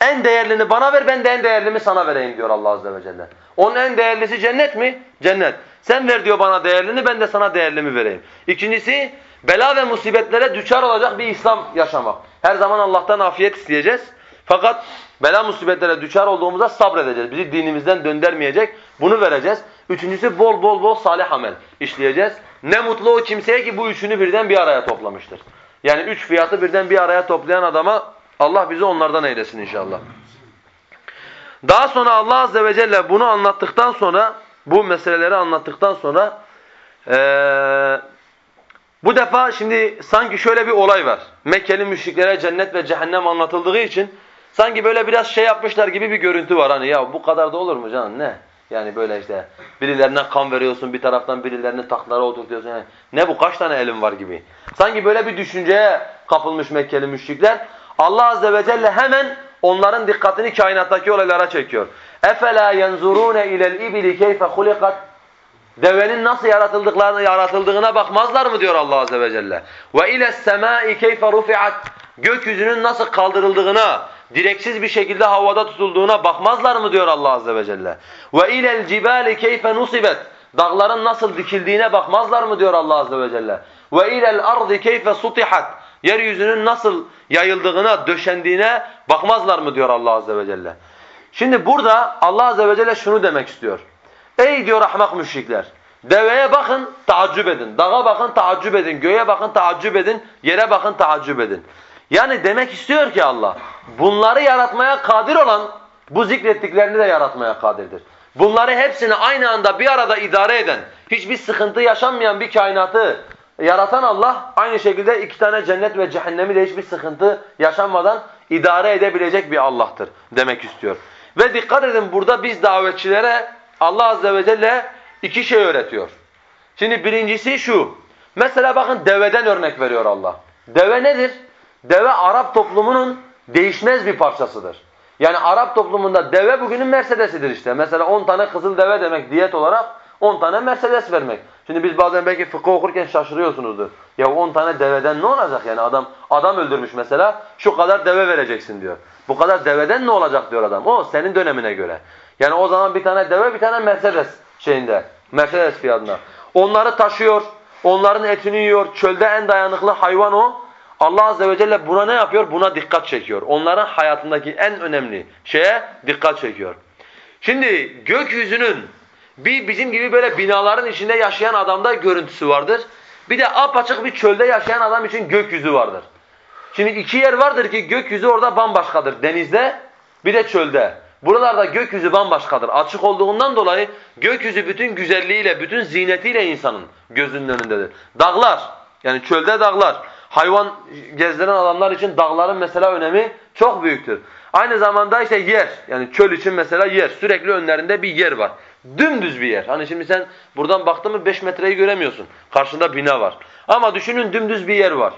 en değerlini bana ver, ben de en değerlimi sana vereyim diyor Allah Azze ve Celle. Onun en değerlisi cennet mi? Cennet. Sen ver diyor bana değerlini, ben de sana değerlimi vereyim. İkincisi, bela ve musibetlere düçar olacak bir İslam yaşamak. Her zaman Allah'tan afiyet isteyeceğiz. Fakat bela musibetlere düçar olduğumuzda sabredeceğiz. Bizi dinimizden döndürmeyecek. Bunu vereceğiz. Üçüncüsü bol bol bol salih amel işleyeceğiz. Ne mutlu o kimseye ki bu üçünü birden bir araya toplamıştır. Yani üç fiyatı birden bir araya toplayan adama Allah bizi onlardan eylesin inşallah. Daha sonra Allah Azze ve Celle bunu anlattıktan sonra, bu meseleleri anlattıktan sonra ee, bu defa şimdi sanki şöyle bir olay var. Mekkeli müşriklere cennet ve cehennem anlatıldığı için sanki böyle biraz şey yapmışlar gibi bir görüntü var. Hani ya bu kadar da olur mu canım ne? Yani böyle işte birilerine kan veriyorsun bir taraftan birilerini tahtlara oturtuyorsun. Yani ne bu kaç tane elin var gibi. Sanki böyle bir düşünceye kapılmış Mekkeli müşrikler. Allah Azze ve Celle hemen onların dikkatini kainattaki olaylara çekiyor. Efela yenzurune ilel ibli keyfe hulikat Devenin nasıl yaratıldıklarına yaratıldığına bakmazlar mı diyor Allah azze ve celle. Ve ile semai keyfe rufiat gökyüzünün nasıl kaldırıldığına, direksiz bir şekilde havada tutulduğuna bakmazlar mı diyor Allah azze ve celle. Ve ilel cibali keyfe nusibet dağların nasıl dikildiğine bakmazlar mı diyor Allah azze ve celle. Ve ilel ardi keyfe sutihat Yeryüzünün nasıl yayıldığına, döşendiğine bakmazlar mı diyor Allah Azze ve Celle. Şimdi burada Allah Azze ve Celle şunu demek istiyor. Ey diyor ahmak müşrikler. Deveye bakın, taaccüp edin. Dağa bakın, taaccüp edin. Göğe bakın, taaccüp edin. Yere bakın, taaccüp edin. Yani demek istiyor ki Allah, bunları yaratmaya kadir olan, bu zikrettiklerini de yaratmaya kadirdir. Bunları hepsini aynı anda bir arada idare eden, hiçbir sıkıntı yaşanmayan bir kainatı yaratan Allah, aynı şekilde iki tane cennet ve cehennemi de hiçbir sıkıntı yaşanmadan idare edebilecek bir Allah'tır demek istiyor. Ve dikkat edin burada biz davetçilere Allah Azze ve Celle iki şey öğretiyor. Şimdi birincisi şu. Mesela bakın deveden örnek veriyor Allah. Deve nedir? Deve Arap toplumunun değişmez bir parçasıdır. Yani Arap toplumunda deve bugünün Mercedes'idir işte. Mesela 10 tane kızıl deve demek diyet olarak 10 tane Mercedes vermek. Şimdi biz bazen belki fıkıh okurken şaşırıyorsunuzdur. Ya 10 tane deveden ne olacak yani adam adam öldürmüş mesela şu kadar deve vereceksin diyor. Bu kadar deveden ne olacak diyor adam. O senin dönemine göre. Yani o zaman bir tane deve bir tane Mercedes şeyinde. Mercedes fiyatına. Onları taşıyor. Onların etini yiyor. Çölde en dayanıklı hayvan o. Allah Azze ve Celle buna ne yapıyor? Buna dikkat çekiyor. Onların hayatındaki en önemli şeye dikkat çekiyor. Şimdi gökyüzünün bir bizim gibi böyle binaların içinde yaşayan adamda görüntüsü vardır. Bir de apaçık bir çölde yaşayan adam için gökyüzü vardır. Şimdi iki yer vardır ki gökyüzü orada bambaşkadır. Denizde bir de çölde. Buralarda gökyüzü bambaşkadır. Açık olduğundan dolayı gökyüzü bütün güzelliğiyle, bütün zinetiyle insanın gözünün önündedir. Dağlar, yani çölde dağlar. Hayvan gezdiren adamlar için dağların mesela önemi çok büyüktür. Aynı zamanda işte yer, yani çöl için mesela yer. Sürekli önlerinde bir yer var. Dümdüz bir yer. Hani şimdi sen buradan baktın mı 5 metreyi göremiyorsun. Karşında bina var. Ama düşünün dümdüz bir yer var.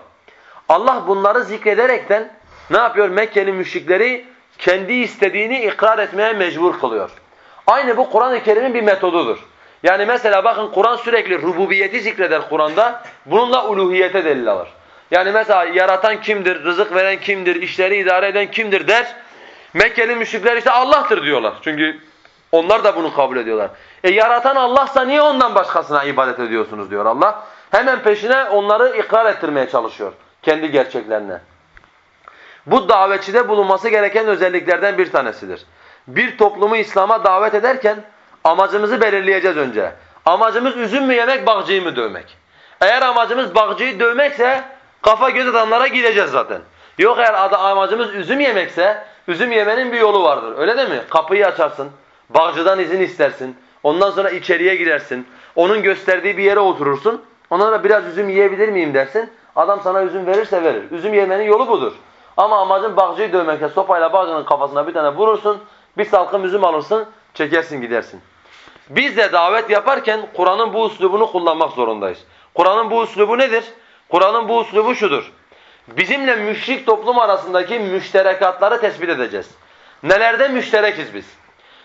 Allah bunları zikrederekten ne yapıyor? Mekkeli müşrikleri kendi istediğini ikrar etmeye mecbur kılıyor. Aynı bu Kur'an-ı Kerim'in bir metodudur. Yani mesela bakın Kur'an sürekli rububiyeti zikreder Kur'an'da. Bununla uluhiyete delil alır. Yani mesela yaratan kimdir, rızık veren kimdir, işleri idare eden kimdir der. Mekkeli müşrikler işte Allah'tır diyorlar. Çünkü onlar da bunu kabul ediyorlar. E yaratan Allah'sa niye ondan başkasına ibadet ediyorsunuz diyor Allah. Hemen peşine onları ikrar ettirmeye çalışıyor kendi gerçeklerine. Bu davetçide bulunması gereken özelliklerden bir tanesidir. Bir toplumu İslam'a davet ederken amacımızı belirleyeceğiz önce. Amacımız üzüm mü yemek, bağcıyı mı dövmek? Eğer amacımız bağcıyı dövmekse kafa göz adamlara gideceğiz zaten. Yok eğer amacımız üzüm yemekse üzüm yemenin bir yolu vardır. Öyle değil mi? Kapıyı açarsın, bağcıdan izin istersin. Ondan sonra içeriye gidersin. Onun gösterdiği bir yere oturursun. Ondan sonra biraz üzüm yiyebilir miyim dersin. Adam sana üzüm verirse verir. Üzüm yemenin yolu budur. Ama amacın bağcıyı dövmekse sopayla bağcının kafasına bir tane vurursun. Bir salkım üzüm alırsın, çekersin gidersin. Biz de davet yaparken Kur'an'ın bu üslubunu kullanmak zorundayız. Kur'an'ın bu üslubu nedir? Kur'an'ın bu üslubu şudur. Bizimle müşrik toplum arasındaki müşterekatları tespit edeceğiz. Nelerde müşterekiz biz?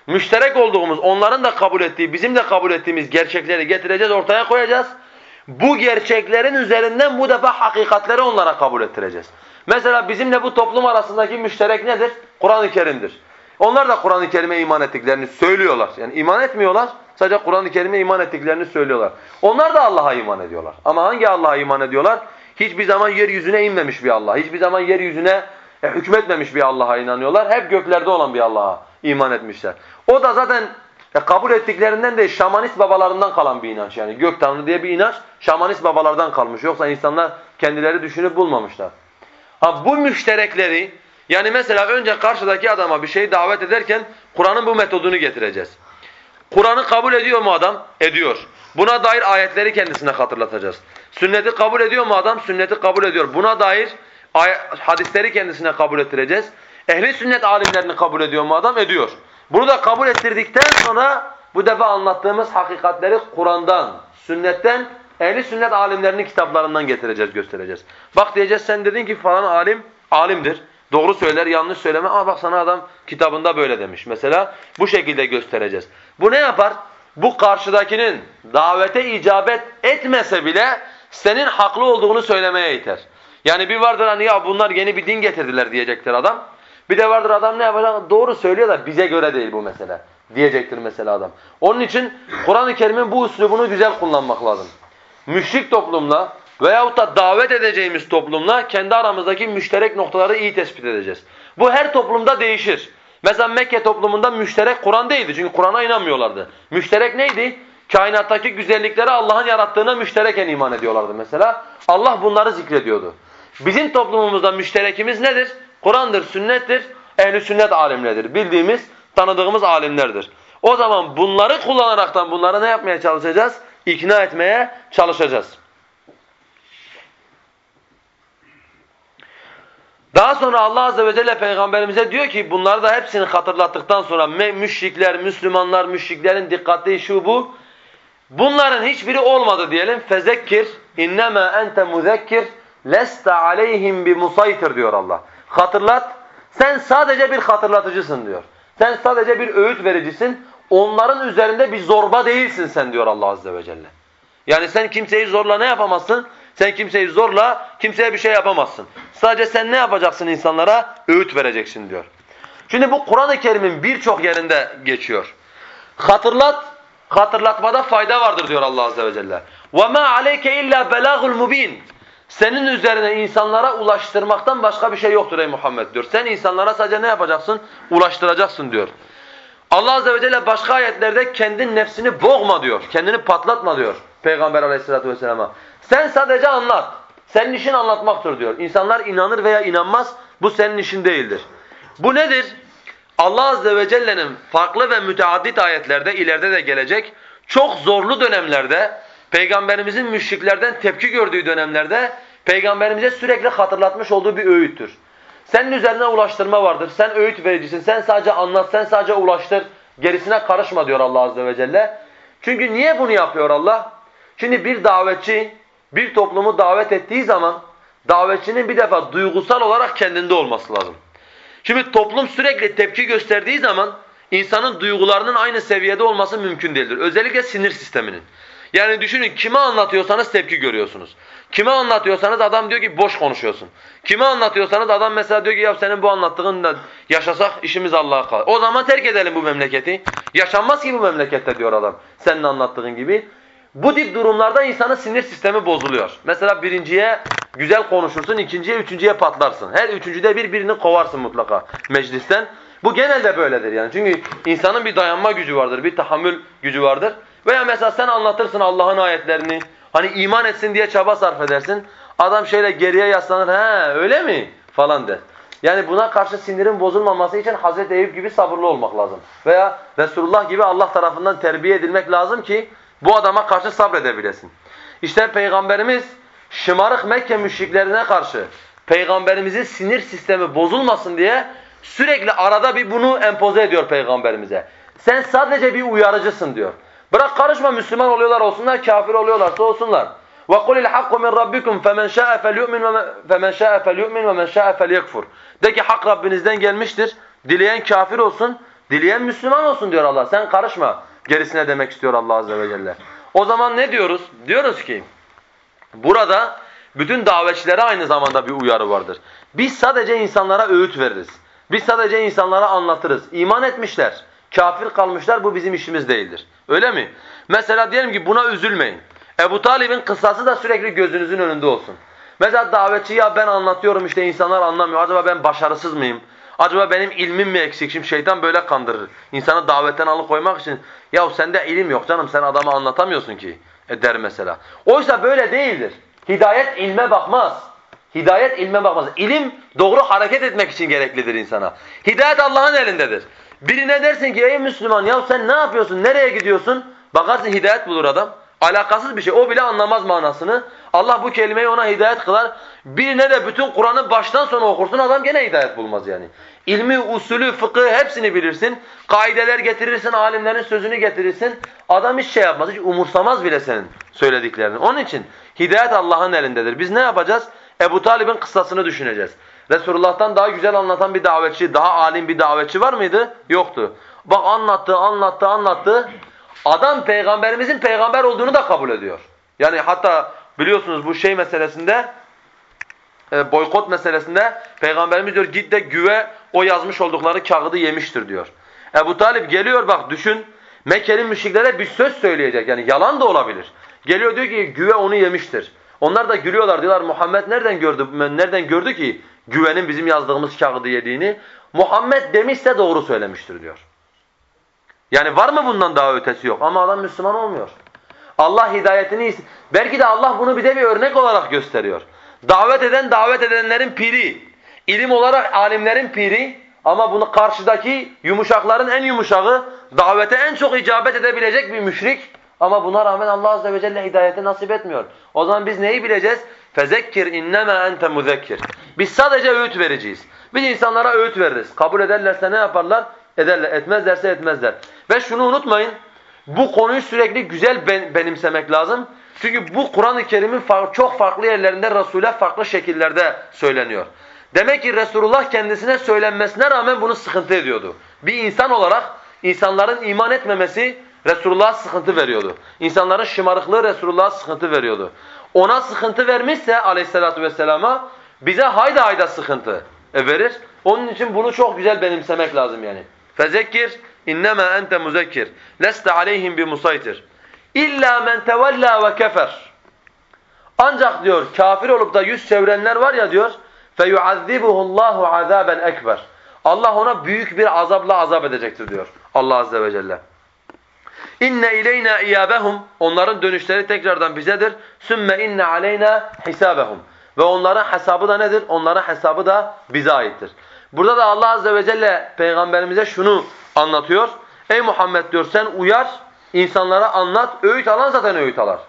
Müşterek olduğumuz, onların da kabul ettiği, bizim de kabul ettiğimiz gerçekleri getireceğiz, ortaya koyacağız. Bu gerçeklerin üzerinden bu defa hakikatleri onlara kabul ettireceğiz. Mesela bizimle bu toplum arasındaki müşterek nedir? Kur'an-ı Kerim'dir. Onlar da Kur'an-ı Kerim'e iman ettiklerini söylüyorlar. Yani iman etmiyorlar, sadece Kur'an-ı Kerim'e iman ettiklerini söylüyorlar. Onlar da Allah'a iman ediyorlar. Ama hangi Allah'a iman ediyorlar? Hiçbir zaman yeryüzüne inmemiş bir Allah, hiçbir zaman yeryüzüne e, hükmetmemiş bir Allah'a inanıyorlar. Hep göklerde olan bir Allah'a iman etmişler. O da zaten e, kabul ettiklerinden de şamanist babalarından kalan bir inanç yani. Gök Tanrı diye bir inanç şamanist babalardan kalmış. Yoksa insanlar kendileri düşünüp bulmamışlar. Ha bu müşterekleri yani mesela önce karşıdaki adama bir şey davet ederken Kur'an'ın bu metodunu getireceğiz. Kur'an'ı kabul ediyor mu adam? Ediyor. Buna dair ayetleri kendisine hatırlatacağız. Sünneti kabul ediyor mu adam? Sünneti kabul ediyor. Buna dair hadisleri kendisine kabul ettireceğiz. Ehli sünnet alimlerini kabul ediyor mu adam? Ediyor. Bunu da kabul ettirdikten sonra bu defa anlattığımız hakikatleri Kur'an'dan, sünnetten, ehli sünnet alimlerinin kitaplarından getireceğiz, göstereceğiz. Bak diyeceğiz sen dedin ki falan alim, alimdir. Doğru söyler, yanlış söyleme. Aa bak sana adam kitabında böyle demiş. Mesela bu şekilde göstereceğiz. Bu ne yapar? Bu karşıdakinin davete icabet etmese bile senin haklı olduğunu söylemeye iter. Yani bir vardır hani ya bunlar yeni bir din getirdiler diyecektir adam. Bir de vardır adam ne yapacak? Doğru söylüyor da bize göre değil bu mesele. Diyecektir mesela adam. Onun için Kur'an-ı Kerim'in bu üslubunu güzel kullanmak lazım. Müşrik toplumla veyahut da davet edeceğimiz toplumla kendi aramızdaki müşterek noktaları iyi tespit edeceğiz. Bu her toplumda değişir. Mesela Mekke toplumunda müşterek Kur'an değildi çünkü Kur'an'a inanmıyorlardı. Müşterek neydi? Kainattaki güzellikleri Allah'ın yarattığına müştereken iman ediyorlardı mesela. Allah bunları zikrediyordu. Bizim toplumumuzda müşterekimiz nedir? Kur'an'dır, sünnettir, ehli sünnet alimleridir. Bildiğimiz, tanıdığımız alimlerdir. O zaman bunları kullanaraktan bunları ne yapmaya çalışacağız? İkna etmeye çalışacağız. Daha sonra Allah Azze ve Celle Peygamberimize diyor ki bunları da hepsini hatırlattıktan sonra müşrikler, Müslümanlar, müşriklerin dikkatli şu bu. Bunların hiçbiri olmadı diyelim. Fezekkir innema ente muzekkir leste aleyhim bi musaytir diyor Allah. Hatırlat. Sen sadece bir hatırlatıcısın diyor. Sen sadece bir öğüt vericisin. Onların üzerinde bir zorba değilsin sen diyor Allah Azze ve Celle. Yani sen kimseyi zorla ne yapamazsın? Sen kimseyi zorla kimseye bir şey yapamazsın. Sadece sen ne yapacaksın insanlara? Öğüt vereceksin diyor. Şimdi bu Kur'an-ı Kerim'in birçok yerinde geçiyor. Hatırlat, hatırlatmada fayda vardır diyor Allah Azze ve Celle. وَمَا عَلَيْكَ اِلَّا بَلَاغُ الْمُب۪ينَ senin üzerine insanlara ulaştırmaktan başka bir şey yoktur ey Muhammed diyor. Sen insanlara sadece ne yapacaksın? Ulaştıracaksın diyor. Allah Azze ve Celle başka ayetlerde kendi nefsini boğma diyor. Kendini patlatma diyor Peygamber Aleyhisselatü vesselama. Sen sadece anlat. Senin işin anlatmaktır diyor. İnsanlar inanır veya inanmaz bu senin işin değildir. Bu nedir? Allah Azze ve Celle'nin farklı ve müteaddit ayetlerde ileride de gelecek çok zorlu dönemlerde Peygamberimizin müşriklerden tepki gördüğü dönemlerde Peygamberimize sürekli hatırlatmış olduğu bir öğüttür. Senin üzerine ulaştırma vardır. Sen öğüt vericisin. Sen sadece anlat, sen sadece ulaştır. Gerisine karışma diyor Allah azze ve celle. Çünkü niye bunu yapıyor Allah? Şimdi bir davetçi bir toplumu davet ettiği zaman davetçinin bir defa duygusal olarak kendinde olması lazım. Şimdi toplum sürekli tepki gösterdiği zaman insanın duygularının aynı seviyede olması mümkün değildir. Özellikle sinir sisteminin. Yani düşünün kime anlatıyorsanız tepki görüyorsunuz. Kime anlatıyorsanız adam diyor ki boş konuşuyorsun. Kime anlatıyorsanız adam mesela diyor ki ya senin bu anlattığın da yaşasak işimiz Allah'a kalır. O zaman terk edelim bu memleketi. Yaşanmaz ki bu memlekette diyor adam senin anlattığın gibi. Bu tip durumlarda insanın sinir sistemi bozuluyor. Mesela birinciye güzel konuşursun, ikinciye, üçüncüye patlarsın. Her üçüncüde bir birini kovarsın mutlaka meclisten. Bu genelde böyledir yani. Çünkü insanın bir dayanma gücü vardır, bir tahammül gücü vardır. Veya mesela sen anlatırsın Allah'ın ayetlerini. Hani iman etsin diye çaba sarf edersin. Adam şöyle geriye yaslanır. He öyle mi? Falan der. Yani buna karşı sinirin bozulmaması için Hazreti Eyüp gibi sabırlı olmak lazım. Veya Resulullah gibi Allah tarafından terbiye edilmek lazım ki bu adama karşı sabredebilesin. İşte Peygamberimiz şımarık Mekke müşriklerine karşı Peygamberimizin sinir sistemi bozulmasın diye sürekli arada bir bunu empoze ediyor peygamberimize. Sen sadece bir uyarıcısın diyor. Bırak karışma Müslüman oluyorlar olsunlar, kafir oluyorlarsa olsunlar. وَقُلِ الْحَقُّ مِنْ رَبِّكُمْ فَمَنْ شَاءَ فَلْيُؤْمِنْ فَمَنْ شَاءَ فَلْيُؤْمِنْ وَمَنْ شَاءَ فَلْيَكْفُرْ De ki hak Rabbinizden gelmiştir. Dileyen kafir olsun, dileyen Müslüman olsun diyor Allah. Sen karışma gerisine demek istiyor Allah Azze ve Celle. O zaman ne diyoruz? Diyoruz ki burada bütün davetçilere aynı zamanda bir uyarı vardır. Biz sadece insanlara öğüt veririz. Biz sadece insanlara anlatırız. İman etmişler, kafir kalmışlar bu bizim işimiz değildir. Öyle mi? Mesela diyelim ki buna üzülmeyin. Ebu Talib'in kıssası da sürekli gözünüzün önünde olsun. Mesela davetçi ya ben anlatıyorum işte insanlar anlamıyor. Acaba ben başarısız mıyım? Acaba benim ilmim mi eksik? Şimdi şeytan böyle kandırır. İnsanı davetten alıkoymak için ya sende ilim yok canım sen adama anlatamıyorsun ki e der mesela. Oysa böyle değildir. Hidayet ilme bakmaz. Hidayet ilme bakmaz. İlim doğru hareket etmek için gereklidir insana. Hidayet Allah'ın elindedir. Birine dersin ki ey Müslüman ya sen ne yapıyorsun? Nereye gidiyorsun? Bakarsın hidayet bulur adam. Alakasız bir şey. O bile anlamaz manasını. Allah bu kelimeyi ona hidayet kılar. Birine de bütün Kur'an'ı baştan sona okursun adam gene hidayet bulmaz yani. İlmi, usulü, fıkıh hepsini bilirsin. Kaideler getirirsin, alimlerin sözünü getirirsin. Adam hiç şey yapmaz, hiç umursamaz bile senin söylediklerini. Onun için hidayet Allah'ın elindedir. Biz ne yapacağız? Ebu Talib'in kıssasını düşüneceğiz. Resulullah'tan daha güzel anlatan bir davetçi, daha alim bir davetçi var mıydı? Yoktu. Bak anlattı, anlattı, anlattı. Adam peygamberimizin peygamber olduğunu da kabul ediyor. Yani hatta biliyorsunuz bu şey meselesinde e, boykot meselesinde peygamberimiz diyor git de güve o yazmış oldukları kağıdı yemiştir diyor. Ebu Talip geliyor bak düşün Mekkeli müşriklere bir söz söyleyecek yani yalan da olabilir. Geliyor diyor ki güve onu yemiştir. Onlar da gülüyorlar diyorlar Muhammed nereden gördü nereden gördü ki güvenin bizim yazdığımız kağıdı yediğini? Muhammed demişse doğru söylemiştir diyor. Yani var mı bundan daha ötesi yok ama adam Müslüman olmuyor. Allah hidayetini belki de Allah bunu bize bir örnek olarak gösteriyor. Davet eden davet edenlerin piri, ilim olarak alimlerin piri ama bunu karşıdaki yumuşakların en yumuşağı, davete en çok icabet edebilecek bir müşrik ama buna rağmen Allah azze ve celle hidayeti nasip etmiyor. O zaman biz neyi bileceğiz? Fezekkir innema ente muzekkir. Biz sadece öğüt vereceğiz. Biz insanlara öğüt veririz. Kabul ederlerse ne yaparlar? Ederler. Etmezlerse etmezler. Ve şunu unutmayın. Bu konuyu sürekli güzel benimsemek lazım. Çünkü bu Kur'an-ı Kerim'in çok farklı yerlerinde Resul'e farklı şekillerde söyleniyor. Demek ki Resulullah kendisine söylenmesine rağmen bunu sıkıntı ediyordu. Bir insan olarak insanların iman etmemesi Resulullah'a sıkıntı veriyordu. İnsanların şımarıklığı Resulullah'a sıkıntı veriyordu. Ona sıkıntı vermişse aleyhissalatu vesselama bize hayda hayda sıkıntı e, verir. Onun için bunu çok güzel benimsemek lazım yani. Fezekkir innema ente muzekkir. Leste aleyhim bi musaytir. İlla men tevella ve kefer. Ancak diyor kafir olup da yüz çevirenler var ya diyor feyuazzibuhu Allahu azaben ekber. Allah ona büyük bir azapla azap edecektir diyor Allah azze ve celle. İnne ileyna iyabehum onların dönüşleri tekrardan bizedir. Sümme inne aleyna hisabehum. Ve onların hesabı da nedir? Onların hesabı da bize aittir. Burada da Allah azze ve celle peygamberimize şunu anlatıyor. Ey Muhammed diyor sen uyar, insanlara anlat. Öğüt alan zaten öğüt alar.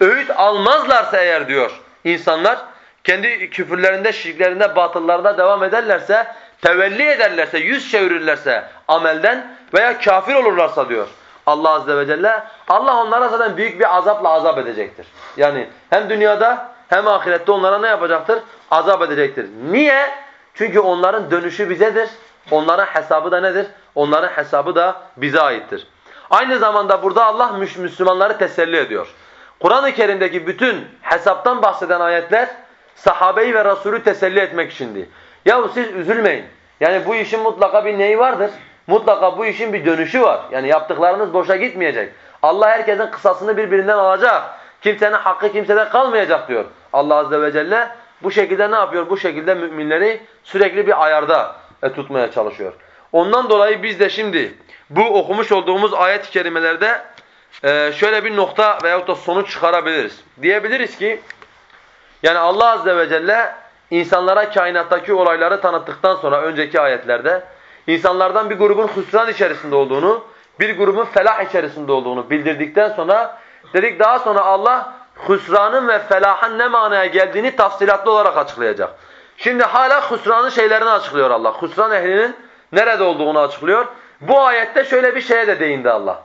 Öğüt almazlarsa eğer diyor insanlar kendi küfürlerinde, şirklerinde, batıllarında devam ederlerse, tevelli ederlerse, yüz çevirirlerse amelden veya kafir olurlarsa diyor Allah azze ve celle Allah onlara zaten büyük bir azapla azap edecektir. Yani hem dünyada hem ahirette onlara ne yapacaktır? Azap edecektir. Niye? Çünkü onların dönüşü bizedir. Onların hesabı da nedir? Onların hesabı da bize aittir. Aynı zamanda burada Allah Müslümanları teselli ediyor. Kur'an-ı Kerim'deki bütün hesaptan bahseden ayetler sahabeyi ve Resulü teselli etmek içindi. Yahu siz üzülmeyin. Yani bu işin mutlaka bir neyi vardır? Mutlaka bu işin bir dönüşü var. Yani yaptıklarınız boşa gitmeyecek. Allah herkesin kısasını birbirinden alacak. Kimsenin hakkı kimseden kalmayacak diyor. Allah azze ve celle bu şekilde ne yapıyor? Bu şekilde müminleri sürekli bir ayarda e, tutmaya çalışıyor. Ondan dolayı biz de şimdi bu okumuş olduğumuz ayet-i kerimelerde e, şöyle bir nokta veyahut da sonuç çıkarabiliriz. Diyebiliriz ki yani Allah azze ve celle insanlara kainattaki olayları tanıttıktan sonra önceki ayetlerde insanlardan bir grubun hüsran içerisinde olduğunu, bir grubun felah içerisinde olduğunu bildirdikten sonra dedik daha sonra Allah hüsranın ve felahın ne manaya geldiğini tafsilatlı olarak açıklayacak. Şimdi hala husranın şeylerini açıklıyor Allah. Husran ehlinin nerede olduğunu açıklıyor. Bu ayette şöyle bir şeye de değindi Allah.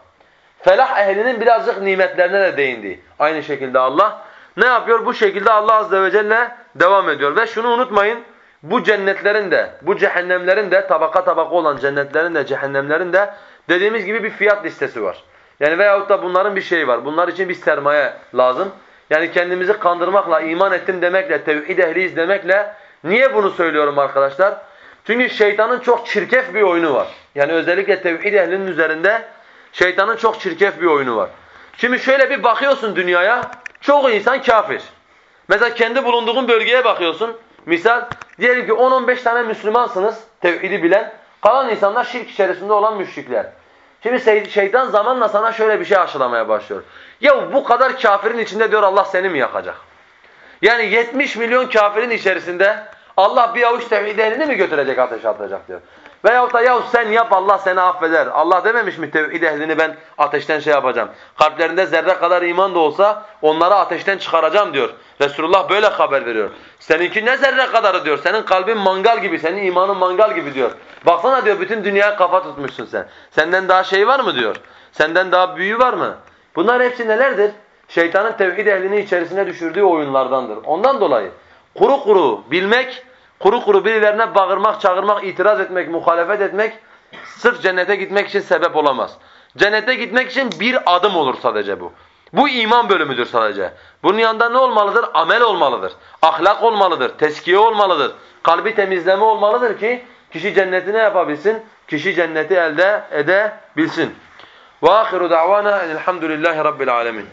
Felah ehlinin birazcık nimetlerine de değindi. Aynı şekilde Allah. Ne yapıyor? Bu şekilde Allah azze ve celle devam ediyor. Ve şunu unutmayın. Bu cennetlerin de, bu cehennemlerin de, tabaka tabaka olan cennetlerin de, cehennemlerin de dediğimiz gibi bir fiyat listesi var. Yani veyahut da bunların bir şeyi var. Bunlar için bir sermaye lazım. Yani kendimizi kandırmakla, iman ettim demekle, tevhid ehliyiz demekle niye bunu söylüyorum arkadaşlar? Çünkü şeytanın çok çirkef bir oyunu var. Yani özellikle tevhid ehlinin üzerinde şeytanın çok çirkef bir oyunu var. Şimdi şöyle bir bakıyorsun dünyaya, çoğu insan kafir. Mesela kendi bulunduğun bölgeye bakıyorsun. Misal diyelim ki 10-15 tane Müslümansınız tevhidi bilen. Kalan insanlar şirk içerisinde olan müşrikler. Şimdi şeytan zamanla sana şöyle bir şey aşılamaya başlıyor. Ya bu kadar kafirin içinde diyor Allah seni mi yakacak? Yani 70 milyon kafirin içerisinde Allah bir avuç tevhid ehlini mi götürecek ateşe atacak diyor. Veyahut da yahu sen yap Allah seni affeder. Allah dememiş mi tevhid ehlini ben ateşten şey yapacağım. Kalplerinde zerre kadar iman da olsa onları ateşten çıkaracağım diyor. Resulullah böyle haber veriyor. Seninki ne zerre kadarı diyor. Senin kalbin mangal gibi, senin imanın mangal gibi diyor. Baksana diyor bütün dünyaya kafa tutmuşsun sen. Senden daha şey var mı diyor. Senden daha büyüğü var mı? Bunlar hepsi nelerdir? Şeytanın tevhid ehlini içerisine düşürdüğü oyunlardandır. Ondan dolayı kuru kuru bilmek Kuru kuru birilerine bağırmak, çağırmak, itiraz etmek, muhalefet etmek sırf cennete gitmek için sebep olamaz. Cennete gitmek için bir adım olur sadece bu. Bu iman bölümüdür sadece. Bunun yanında ne olmalıdır? Amel olmalıdır. Ahlak olmalıdır. Teskiye olmalıdır. Kalbi temizleme olmalıdır ki kişi cenneti ne yapabilsin? Kişi cenneti elde edebilsin. Ve ahiru da'vana elhamdülillahi rabbil alemin.